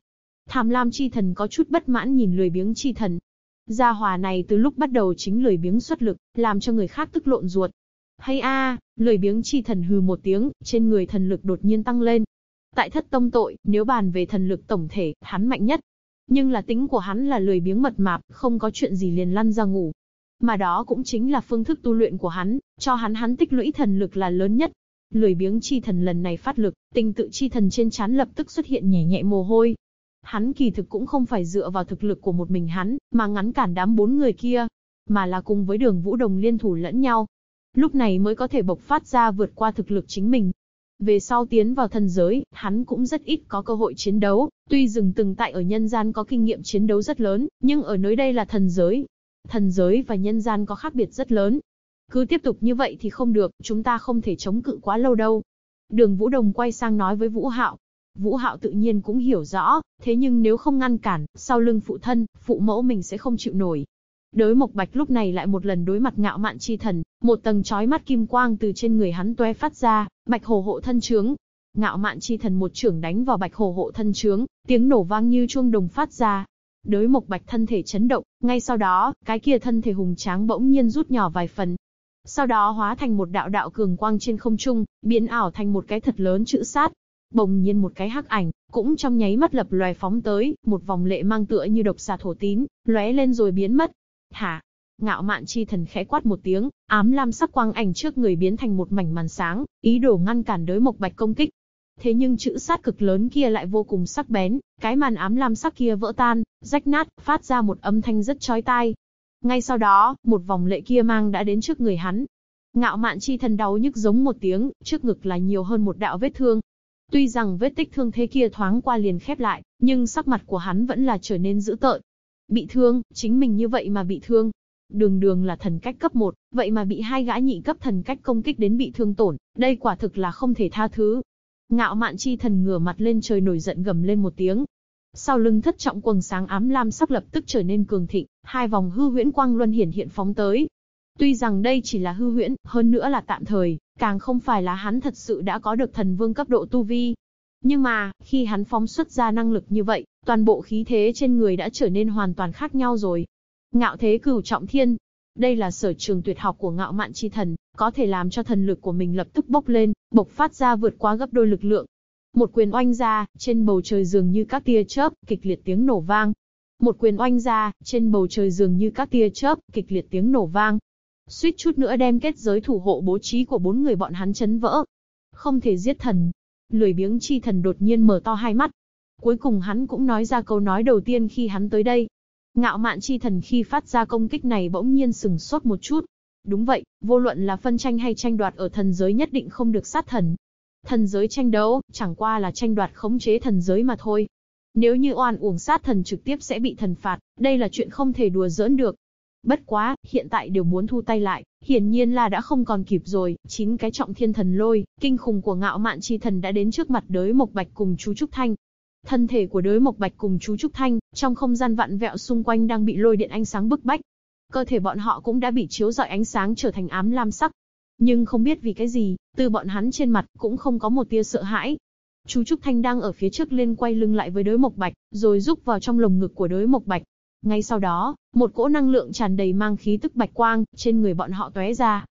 Tham lam chi thần có chút bất mãn nhìn lười biếng chi thần. Gia hòa này từ lúc bắt đầu chính lười biếng xuất lực, làm cho người khác tức lộn ruột. Hay a, lười biếng chi thần hừ một tiếng, trên người thần lực đột nhiên tăng lên. Tại thất tông tội, nếu bàn về thần lực tổng thể, hắn mạnh nhất. Nhưng là tính của hắn là lười biếng mật mạp, không có chuyện gì liền lăn ra ngủ. Mà đó cũng chính là phương thức tu luyện của hắn, cho hắn hắn tích lũy thần lực là lớn nhất. Lười biếng chi thần lần này phát lực, tình tự chi thần trên chán lập tức xuất hiện nhẹ nhẹ mồ hôi. Hắn kỳ thực cũng không phải dựa vào thực lực của một mình hắn, mà ngắn cản đám bốn người kia, mà là cùng với đường Vũ Đồng liên thủ lẫn nhau. Lúc này mới có thể bộc phát ra vượt qua thực lực chính mình. Về sau tiến vào thần giới, hắn cũng rất ít có cơ hội chiến đấu, tuy rừng từng tại ở nhân gian có kinh nghiệm chiến đấu rất lớn, nhưng ở nơi đây là thần giới. Thần giới và nhân gian có khác biệt rất lớn. Cứ tiếp tục như vậy thì không được, chúng ta không thể chống cự quá lâu đâu. Đường Vũ Đồng quay sang nói với Vũ Hạo. Vũ Hạo tự nhiên cũng hiểu rõ, thế nhưng nếu không ngăn cản, sau lưng phụ thân, phụ mẫu mình sẽ không chịu nổi. Đới Mộc Bạch lúc này lại một lần đối mặt ngạo mạn chi thần, một tầng chói mắt kim quang từ trên người hắn toe phát ra, Bạch Hồ hộ thân trướng. Ngạo mạn chi thần một trưởng đánh vào Bạch Hồ hộ thân trướng, tiếng nổ vang như chuông đồng phát ra. Đới Mộc Bạch thân thể chấn động, ngay sau đó, cái kia thân thể hùng tráng bỗng nhiên rút nhỏ vài phần. Sau đó hóa thành một đạo đạo cường quang trên không trung, biến ảo thành một cái thật lớn chữ sát, bỗng nhiên một cái hắc ảnh, cũng trong nháy mắt lập loè phóng tới, một vòng lệ mang tựa như độc xà thổ tín, lóe lên rồi biến mất. Hả? Ngạo mạn chi thần khẽ quát một tiếng, ám lam sắc quang ảnh trước người biến thành một mảnh màn sáng, ý đồ ngăn cản đới mộc bạch công kích. Thế nhưng chữ sát cực lớn kia lại vô cùng sắc bén, cái màn ám lam sắc kia vỡ tan, rách nát, phát ra một âm thanh rất chói tai. Ngay sau đó, một vòng lệ kia mang đã đến trước người hắn. Ngạo mạn chi thần đau nhức giống một tiếng, trước ngực là nhiều hơn một đạo vết thương. Tuy rằng vết tích thương thế kia thoáng qua liền khép lại, nhưng sắc mặt của hắn vẫn là trở nên dữ tợn. Bị thương, chính mình như vậy mà bị thương. Đường đường là thần cách cấp 1, vậy mà bị hai gã nhị cấp thần cách công kích đến bị thương tổn, đây quả thực là không thể tha thứ. Ngạo mạn chi thần ngửa mặt lên trời nổi giận gầm lên một tiếng. Sau lưng thất trọng quần sáng ám lam sắc lập tức trở nên cường thịnh, hai vòng hư huyễn quang luân hiển hiện phóng tới. Tuy rằng đây chỉ là hư huyễn, hơn nữa là tạm thời, càng không phải là hắn thật sự đã có được thần vương cấp độ tu vi. Nhưng mà, khi hắn phóng xuất ra năng lực như vậy, toàn bộ khí thế trên người đã trở nên hoàn toàn khác nhau rồi. Ngạo thế cửu trọng thiên. Đây là sở trường tuyệt học của ngạo mạn chi thần, có thể làm cho thần lực của mình lập tức bốc lên, bộc phát ra vượt qua gấp đôi lực lượng. Một quyền oanh ra, trên bầu trời dường như các tia chớp, kịch liệt tiếng nổ vang. Một quyền oanh ra, trên bầu trời dường như các tia chớp, kịch liệt tiếng nổ vang. Suýt chút nữa đem kết giới thủ hộ bố trí của bốn người bọn hắn chấn vỡ. Không thể giết thần. Lười biếng chi thần đột nhiên mở to hai mắt, Cuối cùng hắn cũng nói ra câu nói đầu tiên khi hắn tới đây. Ngạo mạn chi thần khi phát ra công kích này bỗng nhiên sừng sốt một chút. Đúng vậy, vô luận là phân tranh hay tranh đoạt ở thần giới nhất định không được sát thần. Thần giới tranh đấu, chẳng qua là tranh đoạt khống chế thần giới mà thôi. Nếu như oan uổng sát thần trực tiếp sẽ bị thần phạt, đây là chuyện không thể đùa giỡn được. Bất quá, hiện tại đều muốn thu tay lại, hiển nhiên là đã không còn kịp rồi, chín cái trọng thiên thần lôi, kinh khủng của ngạo mạn chi thần đã đến trước mặt đới Mộc Bạch cùng chú Trúc Thanh, Thân thể của đới Mộc Bạch cùng chú Trúc Thanh, trong không gian vặn vẹo xung quanh đang bị lôi điện ánh sáng bức bách. Cơ thể bọn họ cũng đã bị chiếu rọi ánh sáng trở thành ám lam sắc. Nhưng không biết vì cái gì, từ bọn hắn trên mặt cũng không có một tia sợ hãi. Chú Trúc Thanh đang ở phía trước lên quay lưng lại với đới Mộc Bạch, rồi rúc vào trong lồng ngực của đới Mộc Bạch. Ngay sau đó, một cỗ năng lượng tràn đầy mang khí tức bạch quang, trên người bọn họ tóe ra.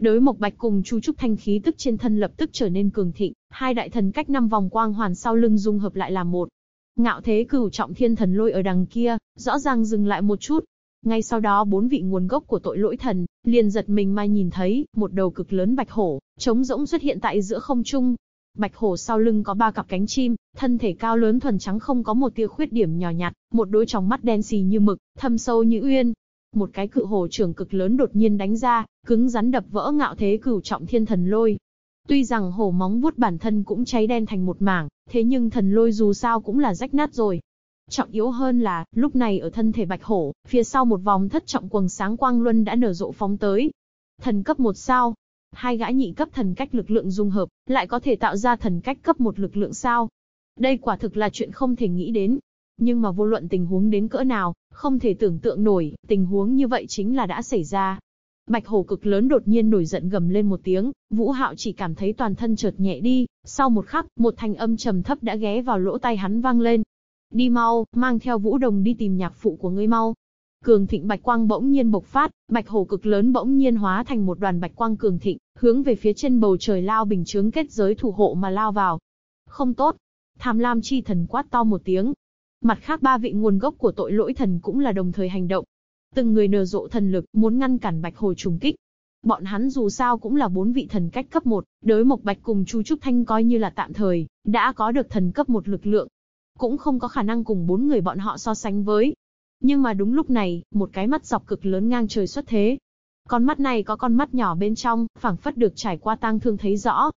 Đối Mộc Bạch cùng Chu Trúc Thanh khí tức trên thân lập tức trở nên cường thịnh, hai đại thần cách năm vòng quang hoàn sau lưng dung hợp lại làm một. Ngạo thế cửu trọng thiên thần lôi ở đằng kia, rõ ràng dừng lại một chút. Ngay sau đó bốn vị nguồn gốc của tội lỗi thần, liền giật mình mà nhìn thấy, một đầu cực lớn bạch hổ, trống rỗng xuất hiện tại giữa không trung. Bạch hổ sau lưng có ba cặp cánh chim, thân thể cao lớn thuần trắng không có một tia khuyết điểm nhỏ nhặt, một đôi tròng mắt đen xì như mực, thâm sâu như uyên, một cái cự hồ trưởng cực lớn đột nhiên đánh ra, cứng rắn đập vỡ ngạo thế cửu trọng thiên thần lôi. Tuy rằng hổ móng vuốt bản thân cũng cháy đen thành một mảng, thế nhưng thần lôi dù sao cũng là rách nát rồi. Trọng yếu hơn là, lúc này ở thân thể bạch hổ, phía sau một vòng thất trọng quầng sáng quang luân đã nở rộ phóng tới. Thần cấp một sao, hai gã nhị cấp thần cách lực lượng dung hợp, lại có thể tạo ra thần cách cấp một lực lượng sao. Đây quả thực là chuyện không thể nghĩ đến. Nhưng mà vô luận tình huống đến cỡ nào, không thể tưởng tượng nổi, tình huống như vậy chính là đã xảy ra. Bạch hổ cực lớn đột nhiên nổi giận gầm lên một tiếng, Vũ Hạo chỉ cảm thấy toàn thân chợt nhẹ đi, sau một khắc, một thanh âm trầm thấp đã ghé vào lỗ tai hắn vang lên. Đi mau, mang theo Vũ Đồng đi tìm nhạc phụ của ngươi mau. Cường thịnh bạch quang bỗng nhiên bộc phát, bạch hổ cực lớn bỗng nhiên hóa thành một đoàn bạch quang cường thịnh, hướng về phía trên bầu trời lao bình chướng kết giới thủ hộ mà lao vào. Không tốt. Tham lam chi thần quát to một tiếng, Mặt khác ba vị nguồn gốc của tội lỗi thần cũng là đồng thời hành động. Từng người nở rộ thần lực, muốn ngăn cản Bạch Hồ trùng kích. Bọn hắn dù sao cũng là bốn vị thần cách cấp 1, đối Mộc Bạch cùng Chu Trúc Thanh coi như là tạm thời, đã có được thần cấp một lực lượng. Cũng không có khả năng cùng bốn người bọn họ so sánh với. Nhưng mà đúng lúc này, một cái mắt dọc cực lớn ngang trời xuất thế. Con mắt này có con mắt nhỏ bên trong, phảng phất được trải qua tang thương thấy rõ,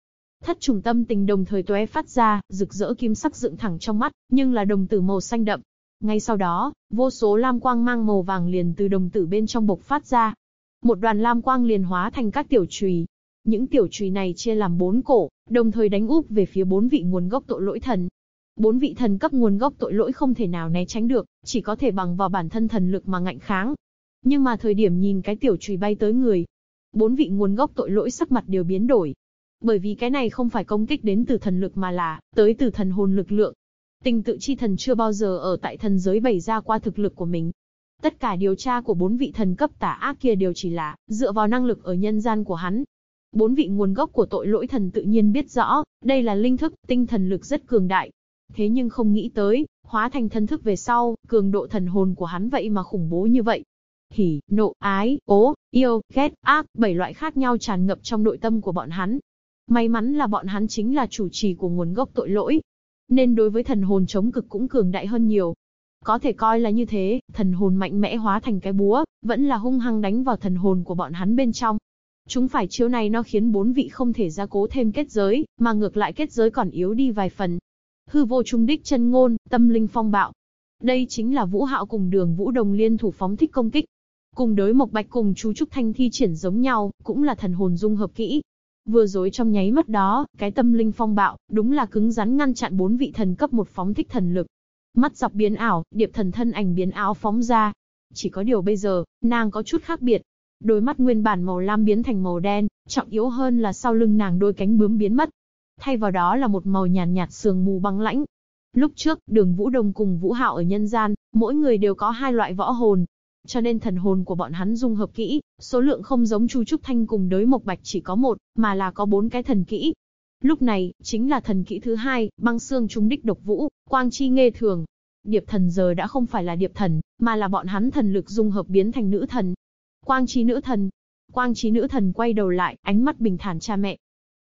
Thất trùng tâm tình đồng thời tóe phát ra, rực rỡ kim sắc dựng thẳng trong mắt, nhưng là đồng tử màu xanh đậm. Ngay sau đó, vô số lam quang mang màu vàng liền từ đồng tử bên trong bộc phát ra. Một đoàn lam quang liền hóa thành các tiểu chùy. Những tiểu chùy này chia làm bốn cổ, đồng thời đánh úp về phía bốn vị nguồn gốc tội lỗi thần. Bốn vị thần cấp nguồn gốc tội lỗi không thể nào né tránh được, chỉ có thể bằng vào bản thân thần lực mà ngạnh kháng. Nhưng mà thời điểm nhìn cái tiểu chùy bay tới người, bốn vị nguồn gốc tội lỗi sắc mặt đều biến đổi, bởi vì cái này không phải công kích đến từ thần lực mà là, tới từ thần hồn lực lượng. Tình tự chi thần chưa bao giờ ở tại thần giới bày ra qua thực lực của mình. Tất cả điều tra của bốn vị thần cấp tả ác kia đều chỉ là, dựa vào năng lực ở nhân gian của hắn. Bốn vị nguồn gốc của tội lỗi thần tự nhiên biết rõ, đây là linh thức, tinh thần lực rất cường đại. Thế nhưng không nghĩ tới, hóa thành thân thức về sau, cường độ thần hồn của hắn vậy mà khủng bố như vậy hỉ, nộ, ái, ố, yêu, ghét, ác, bảy loại khác nhau tràn ngập trong nội tâm của bọn hắn. May mắn là bọn hắn chính là chủ trì của nguồn gốc tội lỗi. Nên đối với thần hồn chống cực cũng cường đại hơn nhiều. Có thể coi là như thế, thần hồn mạnh mẽ hóa thành cái búa, vẫn là hung hăng đánh vào thần hồn của bọn hắn bên trong. Chúng phải chiếu này nó khiến bốn vị không thể gia cố thêm kết giới, mà ngược lại kết giới còn yếu đi vài phần. Hư vô trung đích chân ngôn, tâm linh phong bạo. Đây chính là Vũ Hạo cùng Đường Vũ Đồng liên thủ phóng thích công kích. Cùng đối Mộc Bạch cùng chú Trúc Thanh thi triển giống nhau, cũng là thần hồn dung hợp kỹ, Vừa rồi trong nháy mắt đó, cái tâm linh phong bạo, đúng là cứng rắn ngăn chặn bốn vị thần cấp một phóng thích thần lực. Mắt dọc biến ảo, điệp thần thân ảnh biến áo phóng ra. Chỉ có điều bây giờ, nàng có chút khác biệt. Đôi mắt nguyên bản màu lam biến thành màu đen, trọng yếu hơn là sau lưng nàng đôi cánh bướm biến mất. Thay vào đó là một màu nhàn nhạt, nhạt sương mù băng lãnh. Lúc trước, đường Vũ Đồng cùng Vũ Hạo ở nhân gian, mỗi người đều có hai loại võ hồn, cho nên thần hồn của bọn hắn dung hợp kỹ, số lượng không giống Chu Trúc Thanh cùng đới Mộc Bạch chỉ có một, mà là có bốn cái thần kỹ. Lúc này, chính là thần kỹ thứ hai, băng xương trung đích độc vũ, quang chi nghe thường. Điệp thần giờ đã không phải là điệp thần, mà là bọn hắn thần lực dung hợp biến thành nữ thần. Quang chi nữ thần. Quang chi nữ thần quay đầu lại, ánh mắt bình thản cha mẹ.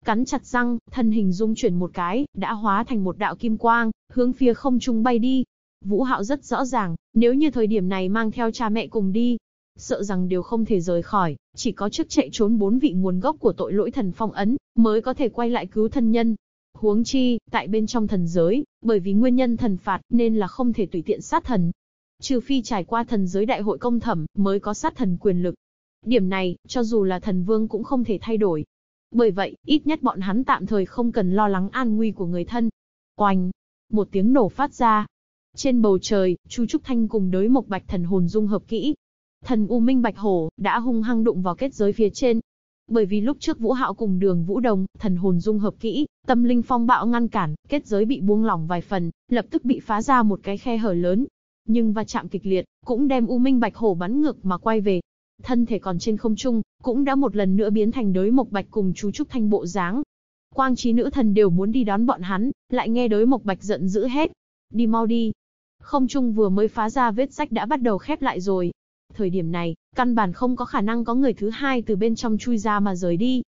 Cắn chặt răng, thân hình dung chuyển một cái, đã hóa thành một đạo kim quang, hướng phía không trung bay đi, Vũ Hạo rất rõ ràng, nếu như thời điểm này mang theo cha mẹ cùng đi, sợ rằng đều không thể rời khỏi, chỉ có trước chạy trốn bốn vị nguồn gốc của tội lỗi thần phong ấn, mới có thể quay lại cứu thân nhân. Huống chi, tại bên trong thần giới, bởi vì nguyên nhân thần phạt nên là không thể tùy tiện sát thần. Trừ phi trải qua thần giới đại hội công thẩm, mới có sát thần quyền lực. Điểm này, cho dù là thần vương cũng không thể thay đổi. Bởi vậy, ít nhất bọn hắn tạm thời không cần lo lắng an nguy của người thân. Oanh! Một tiếng nổ phát ra, trên bầu trời, Chu Trúc Thanh cùng đối Mộc Bạch thần hồn dung hợp kỹ. Thần U Minh Bạch Hổ đã hung hăng đụng vào kết giới phía trên. Bởi vì lúc trước Vũ Hạo cùng Đường Vũ Đồng, thần hồn dung hợp kỹ, tâm linh phong bạo ngăn cản, kết giới bị buông lỏng vài phần, lập tức bị phá ra một cái khe hở lớn. Nhưng va chạm kịch liệt, cũng đem U Minh Bạch Hổ bắn ngược mà quay về. Thân thể còn trên không trung, cũng đã một lần nữa biến thành đối Mộc Bạch cùng chú Trúc Thanh bộ dáng. Quang trí nữ thần đều muốn đi đón bọn hắn, lại nghe đối Mộc Bạch giận dữ hết. Đi mau đi, không trung vừa mới phá ra vết sách đã bắt đầu khép lại rồi. Thời điểm này, căn bản không có khả năng có người thứ hai từ bên trong chui ra mà rời đi.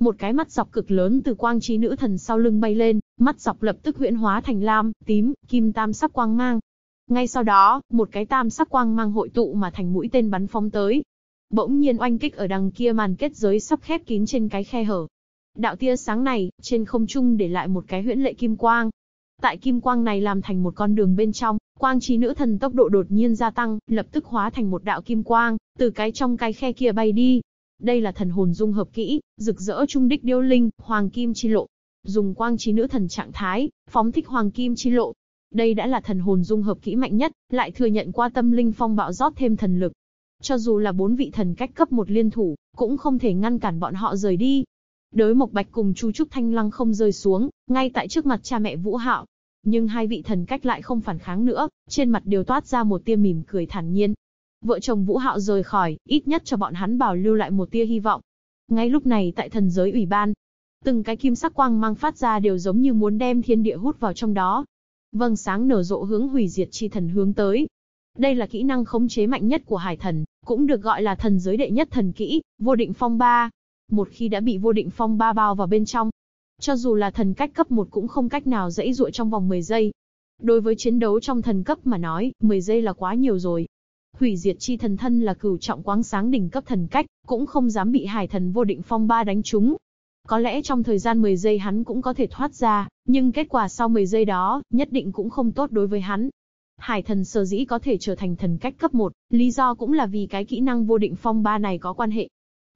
Một cái mắt dọc cực lớn từ quang trí nữ thần sau lưng bay lên, mắt dọc lập tức huyễn hóa thành lam, tím, kim tam sắc quang mang. Ngay sau đó, một cái tam sắc quang mang hội tụ mà thành mũi tên bắn phóng tới. Bỗng nhiên oanh kích ở đằng kia màn kết giới sắp khép kín trên cái khe hở. Đạo tia sáng này, trên không trung để lại một cái huyễn lệ kim quang, Tại kim quang này làm thành một con đường bên trong, quang trí nữ thần tốc độ đột nhiên gia tăng, lập tức hóa thành một đạo kim quang, từ cái trong cái khe kia bay đi. Đây là thần hồn dung hợp kỹ, rực rỡ trung đích điêu linh, hoàng kim chi lộ. Dùng quang trí nữ thần trạng thái, phóng thích hoàng kim chi lộ. Đây đã là thần hồn dung hợp kỹ mạnh nhất, lại thừa nhận qua tâm linh phong bạo rót thêm thần lực. Cho dù là bốn vị thần cách cấp một liên thủ, cũng không thể ngăn cản bọn họ rời đi. Đới Mộc Bạch cùng Chu Trúc Thanh Lăng không rơi xuống, ngay tại trước mặt cha mẹ Vũ Hạo. Nhưng hai vị thần cách lại không phản kháng nữa, trên mặt đều toát ra một tia mỉm cười thản nhiên. Vợ chồng Vũ Hạo rời khỏi, ít nhất cho bọn hắn bảo lưu lại một tia hy vọng. Ngay lúc này tại thần giới ủy ban, từng cái kim sắc quang mang phát ra đều giống như muốn đem thiên địa hút vào trong đó. vâng sáng nở rộ hướng hủy diệt chi thần hướng tới. Đây là kỹ năng khống chế mạnh nhất của hải thần, cũng được gọi là thần giới đệ nhất thần kỹ, vô định phong ba. Một khi đã bị vô định phong ba bao vào bên trong, cho dù là thần cách cấp 1 cũng không cách nào dãy dụa trong vòng 10 giây. Đối với chiến đấu trong thần cấp mà nói, 10 giây là quá nhiều rồi. Hủy diệt chi thần thân là cửu trọng quáng sáng đỉnh cấp thần cách, cũng không dám bị hải thần vô định phong ba đánh trúng. Có lẽ trong thời gian 10 giây hắn cũng có thể thoát ra, nhưng kết quả sau 10 giây đó, nhất định cũng không tốt đối với hắn. Hải thần sở dĩ có thể trở thành thần cách cấp 1, lý do cũng là vì cái kỹ năng vô định phong ba này có quan hệ.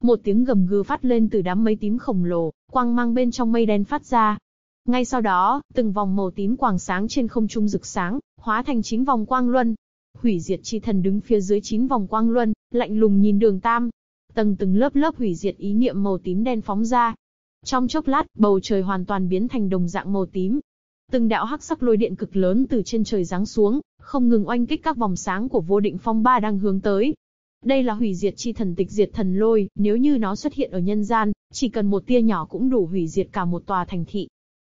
Một tiếng gầm gừ phát lên từ đám mây tím khổng lồ, quang mang bên trong mây đen phát ra. Ngay sau đó, từng vòng màu tím quang sáng trên không trung rực sáng, hóa thành chín vòng quang luân. Hủy diệt chi thần đứng phía dưới chín vòng quang luân, lạnh lùng nhìn đường tam. Tầng từng lớp lớp hủy diệt ý niệm màu tím đen phóng ra. Trong chốc lát, bầu trời hoàn toàn biến thành đồng dạng màu tím. Từng đạo hắc sắc lôi điện cực lớn từ trên trời giáng xuống, không ngừng oanh kích các vòng sáng của vô định phong ba đang hướng tới. Đây là hủy diệt chi thần tịch diệt thần lôi, nếu như nó xuất hiện ở nhân gian, chỉ cần một tia nhỏ cũng đủ hủy diệt cả một tòa thành thị.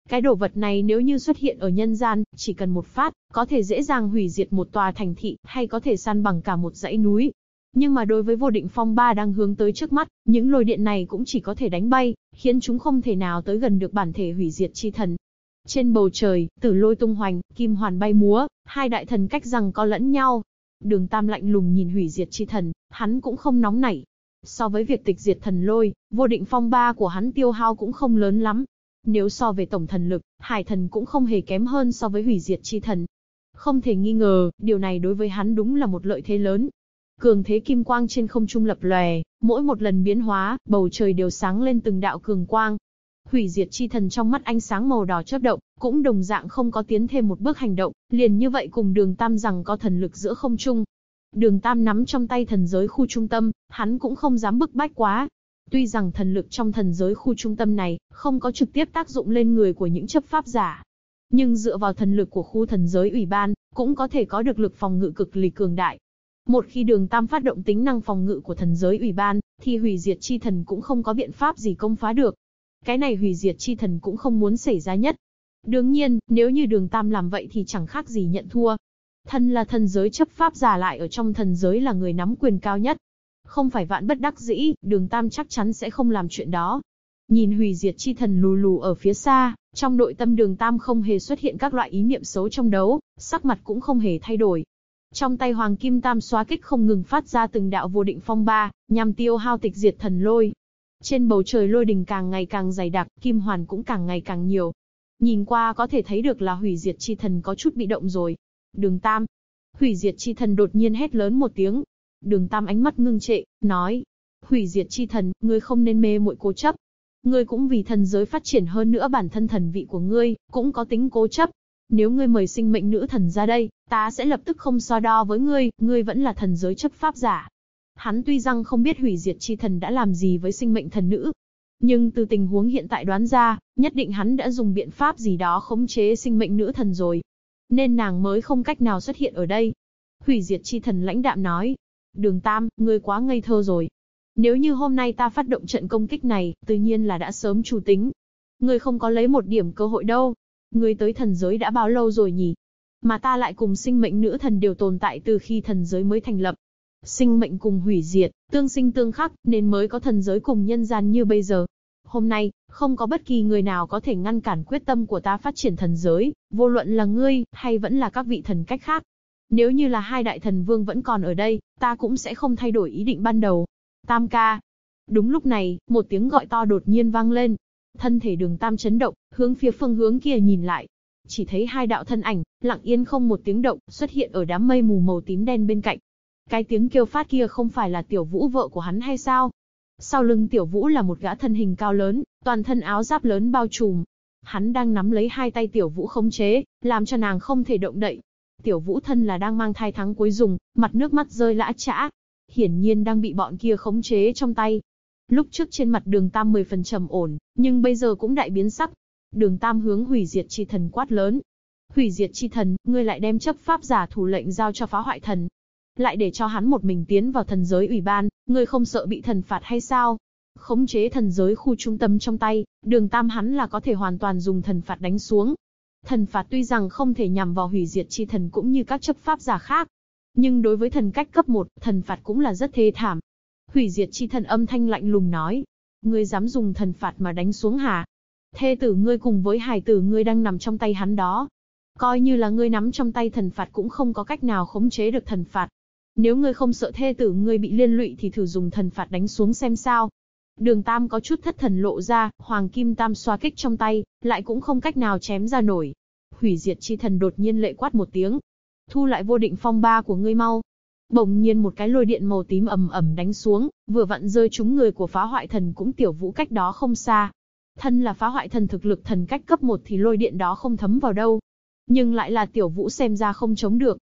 Cái đồ vật này nếu như xuất hiện ở nhân gian, chỉ cần một phát, có thể dễ dàng hủy diệt một tòa thành thị, hay có thể san bằng cả một dãy núi. Nhưng mà đối với vô định phong ba đang hướng tới trước mắt, những lôi điện này cũng chỉ có thể đánh bay, khiến chúng không thể nào tới gần được bản thể hủy diệt chi thần. Trên bầu trời, tử lôi tung hoành, kim hoàn bay múa, hai đại thần cách rằng có lẫn nhau, Đường Tam lạnh lùng nhìn hủy diệt chi thần, hắn cũng không nóng nảy. So với việc tịch diệt thần lôi, vô định phong ba của hắn tiêu hao cũng không lớn lắm. Nếu so về tổng thần lực, hải thần cũng không hề kém hơn so với hủy diệt chi thần. Không thể nghi ngờ, điều này đối với hắn đúng là một lợi thế lớn. Cường thế kim quang trên không trung lập lòe, mỗi một lần biến hóa, bầu trời đều sáng lên từng đạo cường quang, Hủy diệt chi thần trong mắt ánh sáng màu đỏ chớp động, cũng đồng dạng không có tiến thêm một bước hành động, liền như vậy cùng đường tam rằng có thần lực giữa không trung. Đường tam nắm trong tay thần giới khu trung tâm, hắn cũng không dám bức bách quá. Tuy rằng thần lực trong thần giới khu trung tâm này, không có trực tiếp tác dụng lên người của những chấp pháp giả. Nhưng dựa vào thần lực của khu thần giới ủy ban, cũng có thể có được lực phòng ngự cực lì cường đại. Một khi đường tam phát động tính năng phòng ngự của thần giới ủy ban, thì hủy diệt chi thần cũng không có biện pháp gì công phá được. Cái này hủy diệt chi thần cũng không muốn xảy ra nhất. Đương nhiên, nếu như đường Tam làm vậy thì chẳng khác gì nhận thua. Thân là thần giới chấp pháp giả lại ở trong thần giới là người nắm quyền cao nhất. Không phải vạn bất đắc dĩ, đường Tam chắc chắn sẽ không làm chuyện đó. Nhìn hủy diệt chi thần lù lù ở phía xa, trong nội tâm đường Tam không hề xuất hiện các loại ý niệm xấu trong đấu, sắc mặt cũng không hề thay đổi. Trong tay Hoàng Kim Tam xóa kích không ngừng phát ra từng đạo vô định phong ba, nhằm tiêu hao tịch diệt thần lôi, trên bầu trời lôi đình càng ngày càng dày đặc, kim hoàn cũng càng ngày càng nhiều. Nhìn qua có thể thấy được là hủy diệt chi thần có chút bị động rồi. Đường Tam. Hủy diệt chi thần đột nhiên hét lớn một tiếng. Đường Tam ánh mắt ngưng trệ, nói. Hủy diệt chi thần, ngươi không nên mê muội cố chấp. Ngươi cũng vì thần giới phát triển hơn nữa bản thân thần vị của ngươi, cũng có tính cố chấp. Nếu ngươi mời sinh mệnh nữ thần ra đây, ta sẽ lập tức không so đo với ngươi, ngươi vẫn là thần giới chấp pháp giả. Hắn tuy rằng không biết hủy diệt chi thần đã làm gì với sinh mệnh thần nữ, nhưng từ tình huống hiện tại đoán ra, nhất định hắn đã dùng biện pháp gì đó khống chế sinh mệnh nữ thần rồi. Nên nàng mới không cách nào xuất hiện ở đây. Hủy diệt chi thần lãnh đạm nói. Đường Tam, ngươi quá ngây thơ rồi. Nếu như hôm nay ta phát động trận công kích này, tự nhiên là đã sớm chủ tính. Ngươi không có lấy một điểm cơ hội đâu. Ngươi tới thần giới đã bao lâu rồi nhỉ? Mà ta lại cùng sinh mệnh nữ thần đều tồn tại từ khi thần giới mới thành lập. Sinh mệnh cùng hủy diệt, tương sinh tương khắc, nên mới có thần giới cùng nhân gian như bây giờ. Hôm nay, không có bất kỳ người nào có thể ngăn cản quyết tâm của ta phát triển thần giới, vô luận là ngươi, hay vẫn là các vị thần cách khác. Nếu như là hai đại thần vương vẫn còn ở đây, ta cũng sẽ không thay đổi ý định ban đầu. Tam ca. Đúng lúc này, một tiếng gọi to đột nhiên vang lên. Thân thể đường tam chấn động, hướng phía phương hướng kia nhìn lại. Chỉ thấy hai đạo thân ảnh, lặng yên không một tiếng động, xuất hiện ở đám mây mù màu tím đen bên cạnh. Cái tiếng kêu phát kia không phải là tiểu vũ vợ của hắn hay sao? Sau lưng tiểu vũ là một gã thân hình cao lớn, toàn thân áo giáp lớn bao trùm. Hắn đang nắm lấy hai tay tiểu vũ khống chế, làm cho nàng không thể động đậy. Tiểu vũ thân là đang mang thai tháng cuối dùng, mặt nước mắt rơi lã chã. Hiển nhiên đang bị bọn kia khống chế trong tay. Lúc trước trên mặt đường tam 10 phần trầm ổn, nhưng bây giờ cũng đại biến sắc. Đường tam hướng hủy diệt chi thần quát lớn. Hủy diệt chi thần, ngươi lại đem chấp pháp giả thủ lệnh giao cho phá hoại thần, lại để cho hắn một mình tiến vào thần giới ủy ban, ngươi không sợ bị thần phạt hay sao? Khống chế thần giới khu trung tâm trong tay, đường tam hắn là có thể hoàn toàn dùng thần phạt đánh xuống. Thần phạt tuy rằng không thể nhằm vào hủy diệt chi thần cũng như các chấp pháp giả khác, nhưng đối với thần cách cấp 1, thần phạt cũng là rất thê thảm. Hủy diệt chi thần âm thanh lạnh lùng nói, ngươi dám dùng thần phạt mà đánh xuống hả? Thê tử ngươi cùng với hài tử ngươi đang nằm trong tay hắn đó. Coi như là ngươi nắm trong tay thần phạt cũng không có cách nào khống chế được thần phạt. Nếu ngươi không sợ thê tử ngươi bị liên lụy thì thử dùng thần phạt đánh xuống xem sao. Đường Tam có chút thất thần lộ ra, Hoàng Kim Tam xoa kích trong tay, lại cũng không cách nào chém ra nổi. Hủy diệt chi thần đột nhiên lệ quát một tiếng. Thu lại vô định phong ba của ngươi mau. Bỗng nhiên một cái lôi điện màu tím ầm ầm đánh xuống, vừa vặn rơi trúng người của phá hoại thần cũng tiểu vũ cách đó không xa. Thân là phá hoại thần thực lực thần cách cấp 1 thì lôi điện đó không thấm vào đâu. Nhưng lại là tiểu vũ xem ra không chống được.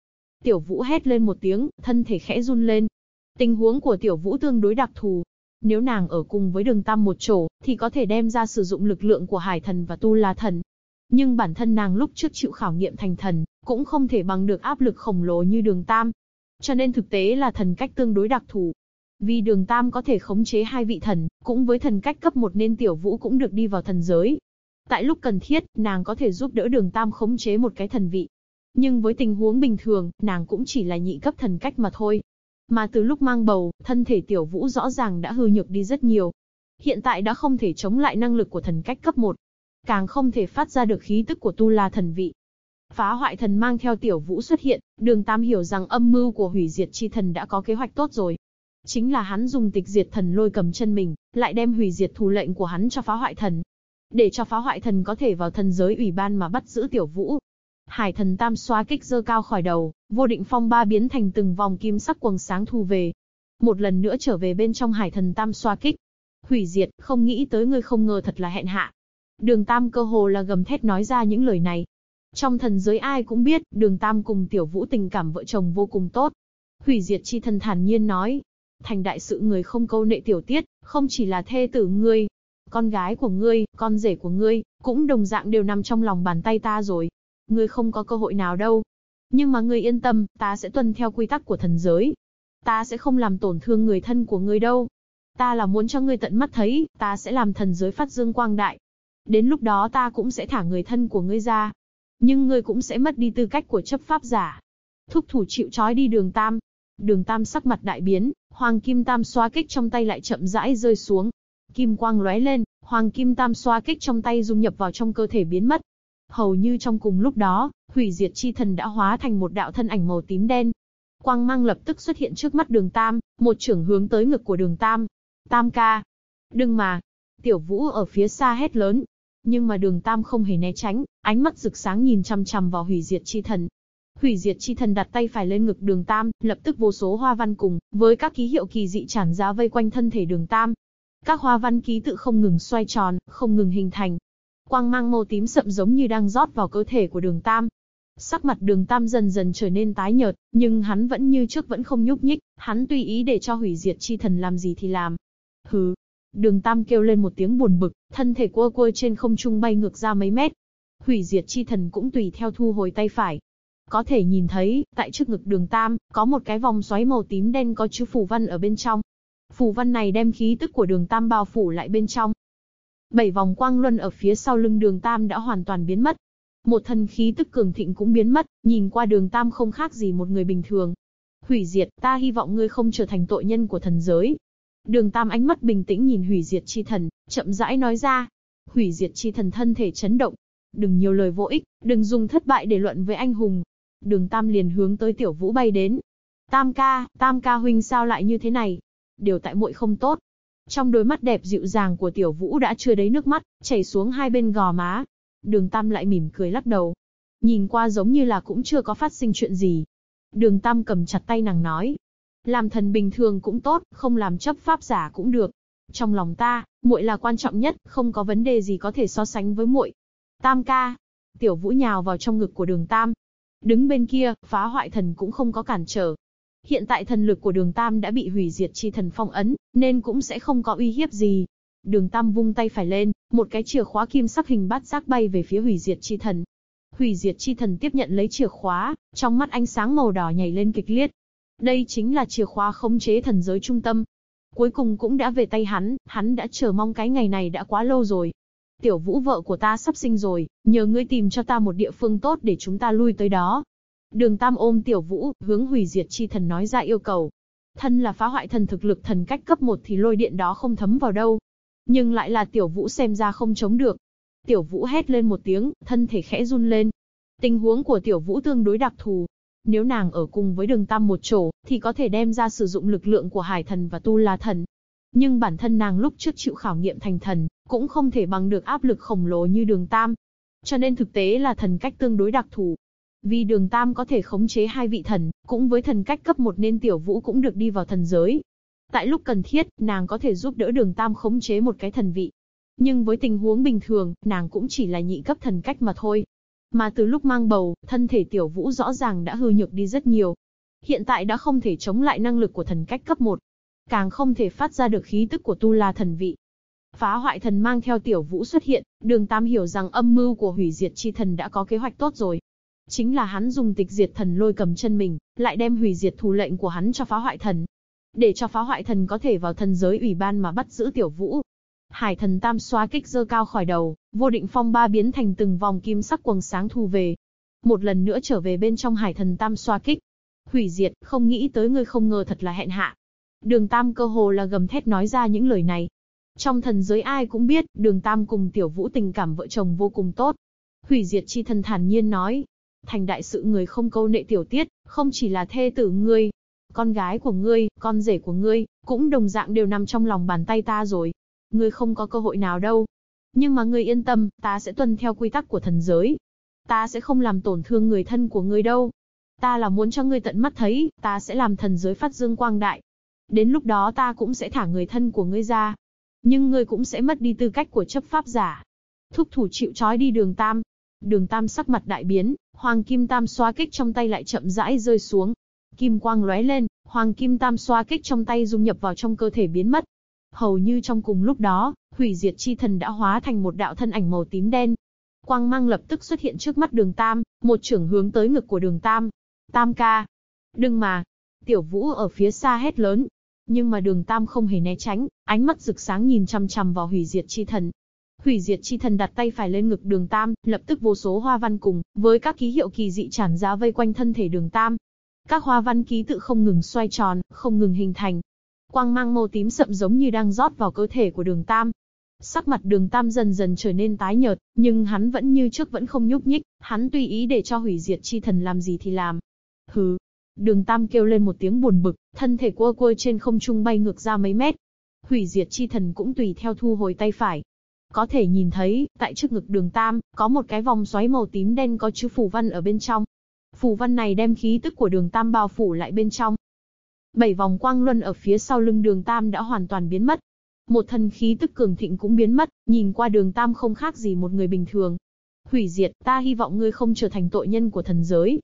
Tiểu vũ hét lên một tiếng, thân thể khẽ run lên. Tình huống của tiểu vũ tương đối đặc thù, nếu nàng ở cùng với đường tam một chỗ, thì có thể đem ra sử dụng lực lượng của hải thần và tu la thần. Nhưng bản thân nàng lúc trước chịu khảo nghiệm thành thần, cũng không thể bằng được áp lực khổng lồ như đường tam. Cho nên thực tế là thần cách tương đối đặc thù. Vì đường tam có thể khống chế hai vị thần, cũng với thần cách cấp một nên tiểu vũ cũng được đi vào thần giới. Tại lúc cần thiết, nàng có thể giúp đỡ đường tam khống chế một cái thần vị. Nhưng với tình huống bình thường, nàng cũng chỉ là nhị cấp thần cách mà thôi. Mà từ lúc mang bầu, thân thể tiểu vũ rõ ràng đã hư nhược đi rất nhiều. Hiện tại đã không thể chống lại năng lực của thần cách cấp 1. Càng không thể phát ra được khí tức của tu la thần vị. Phá hoại thần mang theo tiểu vũ xuất hiện, đường Tam hiểu rằng âm mưu của hủy diệt chi thần đã có kế hoạch tốt rồi. Chính là hắn dùng tịch diệt thần lôi cầm chân mình, lại đem hủy diệt thủ lệnh của hắn cho phá hoại thần. Để cho phá hoại thần có thể vào thần giới ủy ban mà bắt giữ tiểu vũ, Hải thần tam xoa kích dơ cao khỏi đầu, vô định phong ba biến thành từng vòng kim sắc quầng sáng thu về. Một lần nữa trở về bên trong hải thần tam xoa kích. Hủy diệt, không nghĩ tới ngươi không ngờ thật là hẹn hạ. Đường tam cơ hồ là gầm thét nói ra những lời này. Trong thần giới ai cũng biết, đường tam cùng tiểu vũ tình cảm vợ chồng vô cùng tốt. Hủy diệt chi thần thản nhiên nói. Thành đại sự người không câu nệ tiểu tiết, không chỉ là thê tử ngươi, con gái của ngươi, con rể của ngươi, cũng đồng dạng đều nằm trong lòng bàn tay ta rồi ngươi không có cơ hội nào đâu. Nhưng mà ngươi yên tâm, ta sẽ tuân theo quy tắc của thần giới. Ta sẽ không làm tổn thương người thân của ngươi đâu. Ta là muốn cho ngươi tận mắt thấy, ta sẽ làm thần giới phát dương quang đại. Đến lúc đó ta cũng sẽ thả người thân của ngươi ra. Nhưng ngươi cũng sẽ mất đi tư cách của chấp pháp giả. Thúc thủ chịu trói đi đường tam. Đường tam sắc mặt đại biến, hoàng kim tam xoa kích trong tay lại chậm rãi rơi xuống. Kim quang lóe lên, hoàng kim tam xoa kích trong tay dung nhập vào trong cơ thể biến mất. Hầu như trong cùng lúc đó, hủy diệt chi thần đã hóa thành một đạo thân ảnh màu tím đen. Quang mang lập tức xuất hiện trước mắt đường Tam, một trưởng hướng tới ngực của đường Tam. Tam ca. Đừng mà. Tiểu vũ ở phía xa hét lớn. Nhưng mà đường Tam không hề né tránh, ánh mắt rực sáng nhìn chăm chăm vào hủy diệt chi thần. Hủy diệt chi thần đặt tay phải lên ngực đường Tam, lập tức vô số hoa văn cùng, với các ký hiệu kỳ dị tràn ra vây quanh thân thể đường Tam. Các hoa văn ký tự không ngừng xoay tròn, không ngừng hình thành, Quang mang màu tím sậm giống như đang rót vào cơ thể của đường Tam. Sắc mặt đường Tam dần dần trở nên tái nhợt, nhưng hắn vẫn như trước vẫn không nhúc nhích, hắn tùy ý để cho hủy diệt chi thần làm gì thì làm. Hừ. Đường Tam kêu lên một tiếng buồn bực, thân thể quơ quơ trên không trung bay ngược ra mấy mét. Hủy diệt chi thần cũng tùy theo thu hồi tay phải. Có thể nhìn thấy, tại trước ngực đường Tam, có một cái vòng xoáy màu tím đen có chữ phù văn ở bên trong. Phù văn này đem khí tức của đường Tam bao phủ lại bên trong, Bảy vòng quang luân ở phía sau lưng đường Tam đã hoàn toàn biến mất. Một thần khí tức cường thịnh cũng biến mất, nhìn qua đường Tam không khác gì một người bình thường. Hủy diệt, ta hy vọng ngươi không trở thành tội nhân của thần giới. Đường Tam ánh mắt bình tĩnh nhìn hủy diệt chi thần, chậm rãi nói ra. Hủy diệt chi thần thân thể chấn động. Đừng nhiều lời vô ích, đừng dùng thất bại để luận với anh hùng. Đường Tam liền hướng tới tiểu vũ bay đến. Tam ca, Tam ca huynh sao lại như thế này? Điều tại muội không tốt, trong đôi mắt đẹp dịu dàng của tiểu vũ đã chưa đấy nước mắt, chảy xuống hai bên gò má. Đường Tam lại mỉm cười lắc đầu. Nhìn qua giống như là cũng chưa có phát sinh chuyện gì. Đường Tam cầm chặt tay nàng nói. Làm thần bình thường cũng tốt, không làm chấp pháp giả cũng được. Trong lòng ta, muội là quan trọng nhất, không có vấn đề gì có thể so sánh với muội. Tam ca. Tiểu vũ nhào vào trong ngực của đường Tam. Đứng bên kia, phá hoại thần cũng không có cản trở, Hiện tại thần lực của đường Tam đã bị hủy diệt chi thần phong ấn, nên cũng sẽ không có uy hiếp gì. Đường Tam vung tay phải lên, một cái chìa khóa kim sắc hình bát giác bay về phía hủy diệt chi thần. Hủy diệt chi thần tiếp nhận lấy chìa khóa, trong mắt ánh sáng màu đỏ nhảy lên kịch liệt. Đây chính là chìa khóa khống chế thần giới trung tâm. Cuối cùng cũng đã về tay hắn, hắn đã chờ mong cái ngày này đã quá lâu rồi. Tiểu vũ vợ của ta sắp sinh rồi, nhờ ngươi tìm cho ta một địa phương tốt để chúng ta lui tới đó. Đường Tam ôm tiểu vũ, hướng hủy diệt chi thần nói ra yêu cầu. Thân là phá hoại thần thực lực thần cách cấp 1 thì lôi điện đó không thấm vào đâu. Nhưng lại là tiểu vũ xem ra không chống được. Tiểu vũ hét lên một tiếng, thân thể khẽ run lên. Tình huống của tiểu vũ tương đối đặc thù. Nếu nàng ở cùng với đường Tam một chỗ, thì có thể đem ra sử dụng lực lượng của hải thần và tu la thần. Nhưng bản thân nàng lúc trước chịu khảo nghiệm thành thần, cũng không thể bằng được áp lực khổng lồ như đường Tam. Cho nên thực tế là thần cách tương đối đặc thù. Vì đường Tam có thể khống chế hai vị thần, cũng với thần cách cấp một nên tiểu vũ cũng được đi vào thần giới. Tại lúc cần thiết, nàng có thể giúp đỡ đường Tam khống chế một cái thần vị. Nhưng với tình huống bình thường, nàng cũng chỉ là nhị cấp thần cách mà thôi. Mà từ lúc mang bầu, thân thể tiểu vũ rõ ràng đã hư nhược đi rất nhiều. Hiện tại đã không thể chống lại năng lực của thần cách cấp 1. Càng không thể phát ra được khí tức của tu la thần vị. Phá hoại thần mang theo tiểu vũ xuất hiện, đường Tam hiểu rằng âm mưu của hủy diệt chi thần đã có kế hoạch tốt rồi. Chính là hắn dùng tịch diệt thần lôi cầm chân mình, lại đem hủy diệt thủ lệnh của hắn cho phá hoại thần. Để cho phá hoại thần có thể vào thần giới ủy ban mà bắt giữ tiểu vũ. Hải thần tam xoa kích dơ cao khỏi đầu, vô định phong ba biến thành từng vòng kim sắc quầng sáng thu về. Một lần nữa trở về bên trong hải thần tam xoa kích. Hủy diệt, không nghĩ tới ngươi không ngờ thật là hẹn hạ. Đường tam cơ hồ là gầm thét nói ra những lời này. Trong thần giới ai cũng biết, đường tam cùng tiểu vũ tình cảm vợ chồng vô cùng tốt. Hủy diệt chi thần thản nhiên nói, thành đại sự người không câu nệ tiểu tiết, không chỉ là thê tử ngươi, con gái của ngươi, con rể của ngươi, cũng đồng dạng đều nằm trong lòng bàn tay ta rồi. Ngươi không có cơ hội nào đâu. Nhưng mà ngươi yên tâm, ta sẽ tuân theo quy tắc của thần giới. Ta sẽ không làm tổn thương người thân của ngươi đâu. Ta là muốn cho ngươi tận mắt thấy, ta sẽ làm thần giới phát dương quang đại. Đến lúc đó ta cũng sẽ thả người thân của ngươi ra. Nhưng ngươi cũng sẽ mất đi tư cách của chấp pháp giả. Thúc thủ chịu trói đi đường tam, Đường Tam sắc mặt đại biến, Hoàng Kim Tam xoa kích trong tay lại chậm rãi rơi xuống. Kim quang lóe lên, Hoàng Kim Tam xoa kích trong tay dung nhập vào trong cơ thể biến mất. Hầu như trong cùng lúc đó, hủy diệt chi thần đã hóa thành một đạo thân ảnh màu tím đen. Quang mang lập tức xuất hiện trước mắt đường Tam, một trưởng hướng tới ngực của đường Tam. Tam ca. Đừng mà. Tiểu Vũ ở phía xa hét lớn. Nhưng mà đường Tam không hề né tránh, ánh mắt rực sáng nhìn chăm chăm vào hủy diệt chi thần, Hủy diệt chi thần đặt tay phải lên ngực đường tam, lập tức vô số hoa văn cùng, với các ký hiệu kỳ dị tràn ra vây quanh thân thể đường tam. Các hoa văn ký tự không ngừng xoay tròn, không ngừng hình thành. Quang mang màu tím sậm giống như đang rót vào cơ thể của đường tam. Sắc mặt đường tam dần dần trở nên tái nhợt, nhưng hắn vẫn như trước vẫn không nhúc nhích, hắn tùy ý để cho hủy diệt chi thần làm gì thì làm. Hừ. Đường tam kêu lên một tiếng buồn bực, thân thể quơ quơ trên không trung bay ngược ra mấy mét. Hủy diệt chi thần cũng tùy theo thu hồi tay phải, có thể nhìn thấy, tại trước ngực đường tam, có một cái vòng xoáy màu tím đen có chữ phù văn ở bên trong. Phù văn này đem khí tức của đường tam bao phủ lại bên trong. Bảy vòng quang luân ở phía sau lưng đường tam đã hoàn toàn biến mất. Một thần khí tức cường thịnh cũng biến mất, nhìn qua đường tam không khác gì một người bình thường. Hủy diệt, ta hy vọng ngươi không trở thành tội nhân của thần giới.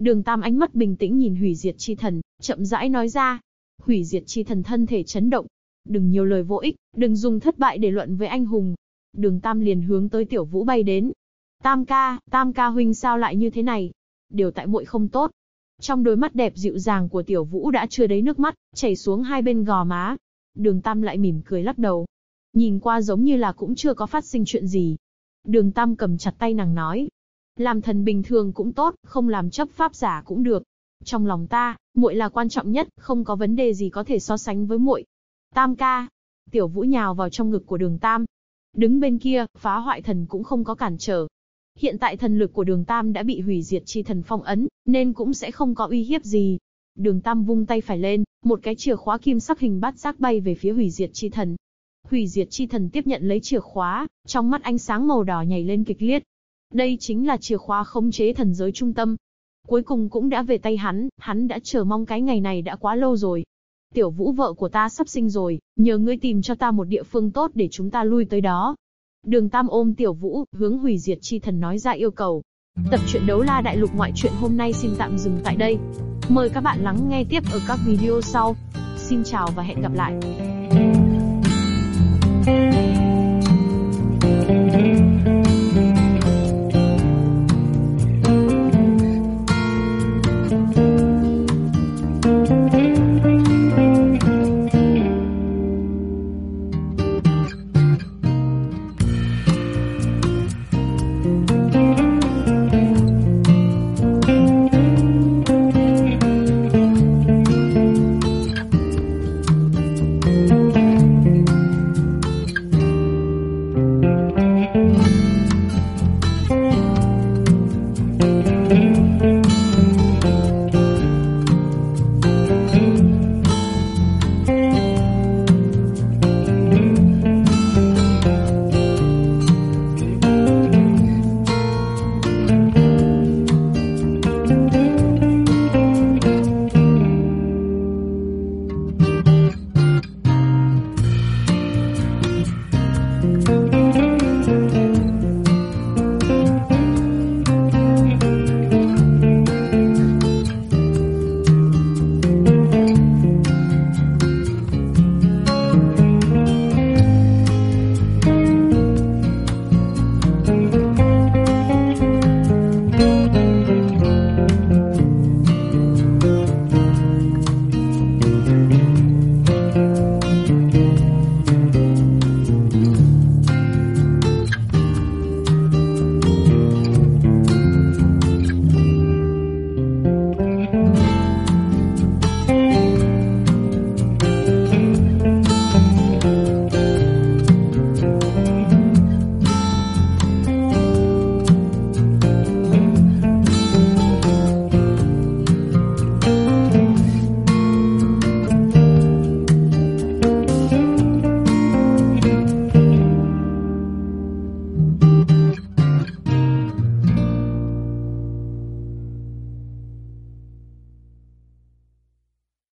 Đường tam ánh mắt bình tĩnh nhìn hủy diệt chi thần, chậm rãi nói ra. Hủy diệt chi thần thân thể chấn động. Đừng nhiều lời vô ích, đừng dùng thất bại để luận với anh hùng, Đường Tam liền hướng tới Tiểu Vũ bay đến. Tam ca, Tam ca huynh sao lại như thế này? Điều tại muội không tốt. Trong đôi mắt đẹp dịu dàng của Tiểu Vũ đã chưa đấy nước mắt, chảy xuống hai bên gò má. Đường Tam lại mỉm cười lắc đầu. Nhìn qua giống như là cũng chưa có phát sinh chuyện gì. Đường Tam cầm chặt tay nàng nói. Làm thần bình thường cũng tốt, không làm chấp pháp giả cũng được. Trong lòng ta, muội là quan trọng nhất, không có vấn đề gì có thể so sánh với muội. Tam ca. Tiểu Vũ nhào vào trong ngực của đường Tam, Đứng bên kia, phá hoại thần cũng không có cản trở. Hiện tại thần lực của đường Tam đã bị hủy diệt chi thần phong ấn, nên cũng sẽ không có uy hiếp gì. Đường Tam vung tay phải lên, một cái chìa khóa kim sắc hình bát giác bay về phía hủy diệt chi thần. Hủy diệt chi thần tiếp nhận lấy chìa khóa, trong mắt ánh sáng màu đỏ nhảy lên kịch liệt. Đây chính là chìa khóa khống chế thần giới trung tâm. Cuối cùng cũng đã về tay hắn, hắn đã chờ mong cái ngày này đã quá lâu rồi tiểu vũ vợ của ta sắp sinh rồi, nhờ ngươi tìm cho ta một địa phương tốt để chúng ta lui tới đó. Đường Tam ôm tiểu vũ, hướng hủy diệt chi thần nói ra yêu cầu. Tập truyện đấu la đại lục ngoại truyện hôm nay xin tạm dừng tại đây. Mời các bạn lắng nghe tiếp ở các video sau. Xin chào và hẹn gặp lại.